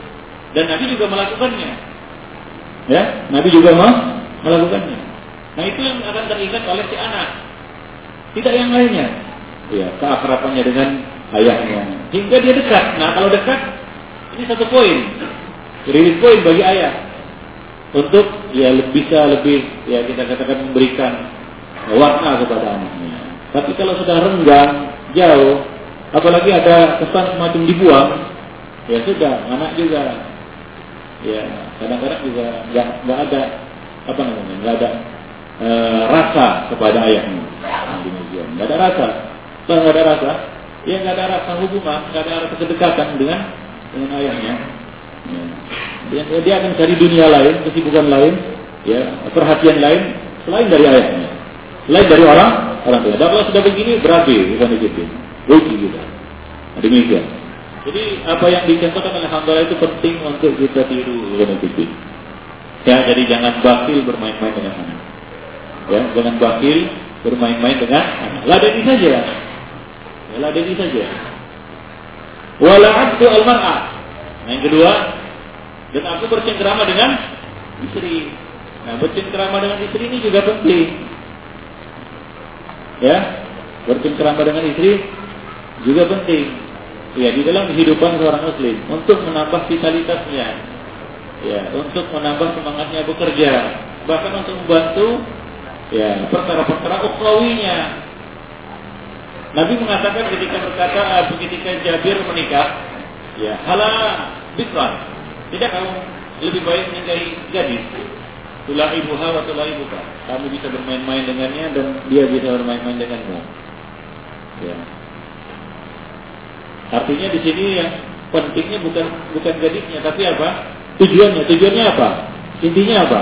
Dan Nabi juga melakukannya. Ya, Nabi juga melakukannya. Nah itu yang akan teringat oleh si anak. Tidak yang lainnya. Ya, keakrabannya dengan ayahnya. Hingga dia dekat. Nah, kalau dekat, ini satu poin. Rilis poin bagi ayah. Untuk ya bisa lebih ya kita katakan memberikan warna kepada anaknya. Tapi kalau sudah renggang, jauh, apalagi ada kesan semacam dibuang, ya sudah, anak juga ya kadang-kadang juga nggak nggak ada apa namanya nggak ada e, rasa kepada ayahnya. Nggak ada rasa. Kalau nggak ada rasa, ya nggak ada rasa hubungan, nggak ada rasa kedekatan dengan dengan ayahnya. Ya. Dia, dia akan cari dunia lain, kesibukan lain, ya perhatian lain selain dari ayahnya, selain dari orang orang tua. Dan kalau sudah begini berarti bukan itu, rugi. Nah, demikian. Jadi apa yang dicontohkan oleh Alhamdulillah itu penting untuk kita tiru bukan itu. Ya, jadi jangan bakil bermain-main dengan anak ya dengan bakil bermain-main dengan anak. Ladeni saja. Ya, ladeni saja. Wala abdu al mar'ah. Nah, yang kedua, dan aku bercengkrama dengan istri. Nah, bercengkrama dengan istri ini juga penting. Ya, bercengkrama dengan istri juga penting. Ya, di dalam kehidupan seorang muslim untuk menambah vitalitasnya. Ya, untuk menambah semangatnya bekerja, bahkan untuk membantu ya perkara-perkara ukhrawinya. Nabi mengatakan ketika berkata uh, ketika Jabir menikah, ya hala bitran. Tidak kamu lebih baik menikahi gadis. Tulah ibu hawa tulah ibu Kamu bisa bermain-main dengannya dan dia bisa bermain-main denganmu. Ya. Artinya di sini yang pentingnya bukan bukan gadisnya tapi apa? Tujuannya. Tujuannya apa? Intinya apa?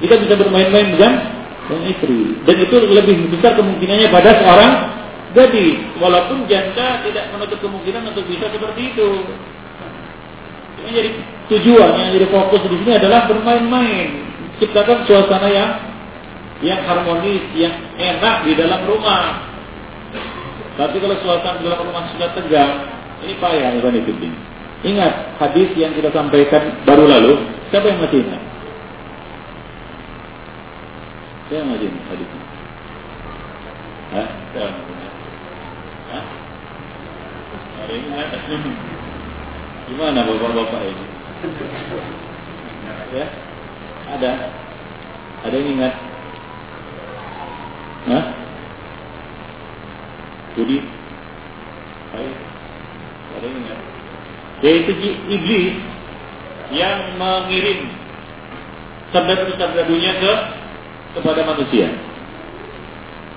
Kita bisa bermain-main dengan dengan istri. Dan itu lebih besar kemungkinannya pada seorang gadis. Walaupun janda tidak menutup kemungkinan untuk bisa seperti itu. Ini jadi tujuan yang jadi fokus di sini adalah bermain-main, ciptakan suasana yang yang harmonis, yang enak di dalam rumah. Tapi kalau suasana di dalam rumah sudah tegang, ini payah ya itu. Ingat hadis yang kita sampaikan baru lalu, siapa yang masih ingat? Siapa yang masih ingat hadis? Hah? Gimana bapak-bapak ini? Ya? Ada? Ada yang ingat? Hah? Budi? Baik. Ada yang ingat? Yaitu iblis yang mengirim sabda-sabda dunia ke kepada manusia.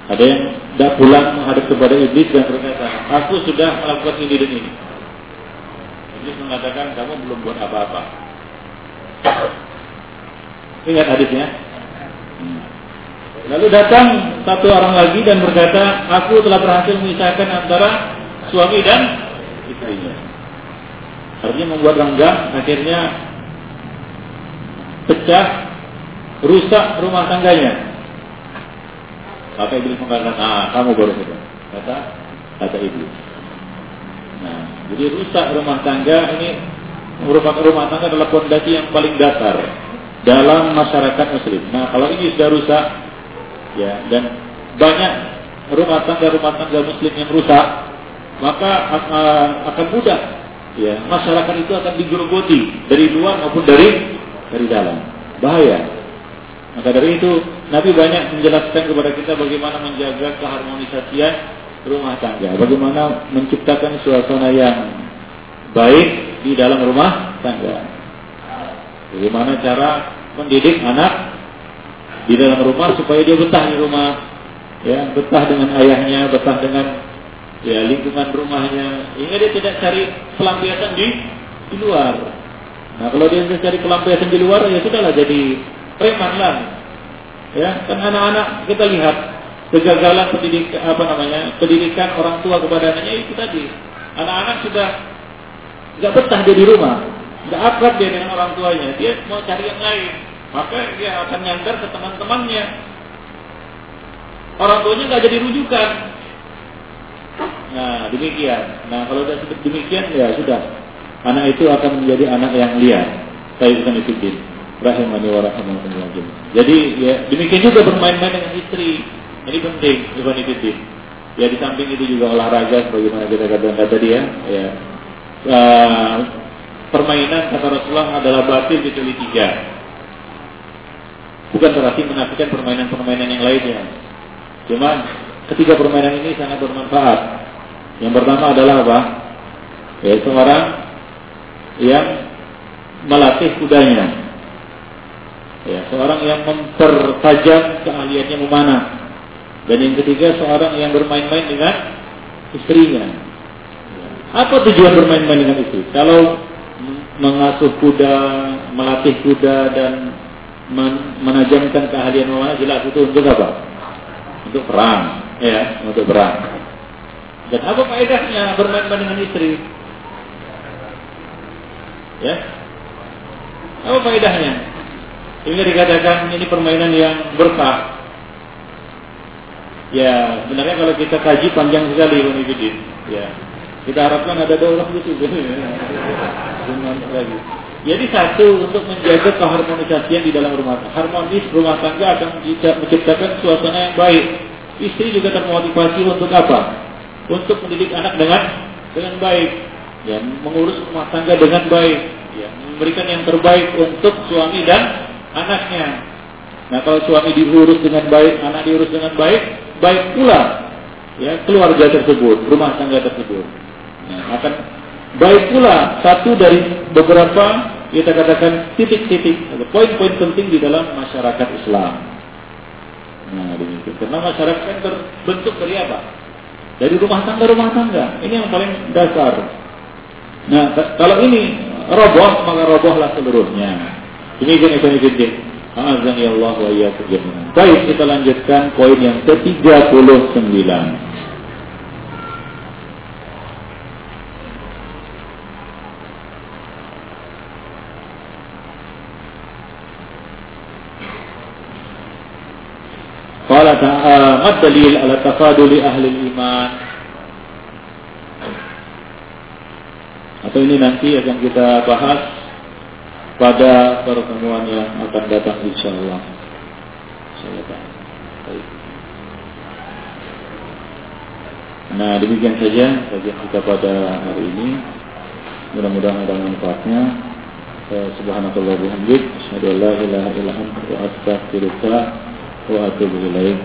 Ada yang tidak pulang menghadap kepada iblis dan berkata, aku sudah melakukan ini dan ini. Iblis mengatakan kamu belum buat apa-apa. Ingat hadisnya? Lalu datang satu orang lagi dan berkata, aku telah berhasil memisahkan antara suami dan istrinya. Artinya membuat renggang, akhirnya pecah, rusak rumah tangganya. Maka iblis mengatakan, ah kamu baru saja. Kata, kata iblis. Nah, jadi rusak rumah tangga ini merupakan rumah tangga adalah fondasi yang paling dasar dalam masyarakat muslim. Nah, kalau ini sudah rusak, ya dan banyak rumah tangga rumah tangga muslim yang rusak, maka akan mudah ya masyarakat itu akan digerogoti dari luar maupun dari dari dalam. Bahaya. Maka dari itu Nabi banyak menjelaskan kepada kita bagaimana menjaga keharmonisasian rumah tangga. Bagaimana menciptakan suasana yang baik di dalam rumah tangga. Bagaimana cara mendidik anak di dalam rumah supaya dia betah di rumah, ya betah dengan ayahnya, betah dengan ya lingkungan rumahnya, hingga dia tidak cari pelampiasan di di luar. Nah kalau dia cari pelampiasan di luar ya sudahlah jadi preman lah. Ya kan anak-anak kita lihat kegagalan pendidikan apa namanya pendidikan orang tua kepada anaknya itu tadi anak-anak sudah nggak betah dia di rumah nggak akrab dia dengan orang tuanya. Dia mau cari yang lain. Maka dia akan nyandar ke teman-temannya. Orang tuanya nggak jadi rujukan. Nah demikian. Nah kalau sudah demikian ya sudah. Anak itu akan menjadi anak yang liar. Saya bukan itu rahimani wa rahimahumullah jadi ya demikian juga bermain-main dengan istri. Ini penting Ibu Fiddin ya di samping itu juga olahraga sebagaimana kita katakan tadi ya. Ya. Uh, permainan kata Rasulullah adalah batil kecuali tiga bukan berarti menafikan permainan-permainan yang lainnya cuma ketiga permainan ini sangat bermanfaat yang pertama adalah apa ya seorang yang melatih kudanya Ya, seorang yang mempertajam keahliannya memanah. Dan yang ketiga seorang yang bermain-main dengan istrinya. Apa tujuan bermain-main dengan istri? Kalau mengasuh kuda, melatih kuda dan menajamkan keahlian memanah jelas itu untuk apa? Untuk perang, ya, untuk perang. Dan apa faedahnya bermain-main dengan istri? Ya, apa faedahnya? Sehingga dikatakan ini permainan yang berkah. Ya, sebenarnya kalau kita kaji panjang sekali Ibn Ya. Kita harapkan ada daulah gitu. lagi. Jadi satu untuk menjaga keharmonisasian di dalam rumah tangga. Harmonis rumah tangga akan menciptakan suasana yang baik. Istri juga termotivasi untuk apa? Untuk mendidik anak dengan dengan baik. Ya, mengurus rumah tangga dengan baik. Ya, memberikan yang terbaik untuk suami dan anaknya. Nah kalau suami diurus dengan baik, anak diurus dengan baik, baik pula ya keluarga tersebut, rumah tangga tersebut. Nah, akan baik pula satu dari beberapa kita katakan titik-titik poin-poin penting di dalam masyarakat Islam. Nah, demikian. Karena masyarakat kan terbentuk dari apa? Dari rumah tangga rumah tangga. Ini yang paling dasar. Nah, kalau ini roboh maka robohlah seluruhnya. Demikian Ibn Fiddin. Azani Allah wa. Baik, kita lanjutkan poin yang ke-39. Qala ta'ala mad dalil ala tafaduli ahli iman Atau ini nanti akan kita bahas pada pertemuan yang akan datang insyaallah. Nah demikian saja kajian kita pada hari ini. Mudah-mudahan ada manfaatnya. Subhanakallah bihamdik. Asyhadu an la ilaha illa wa واتوب اليك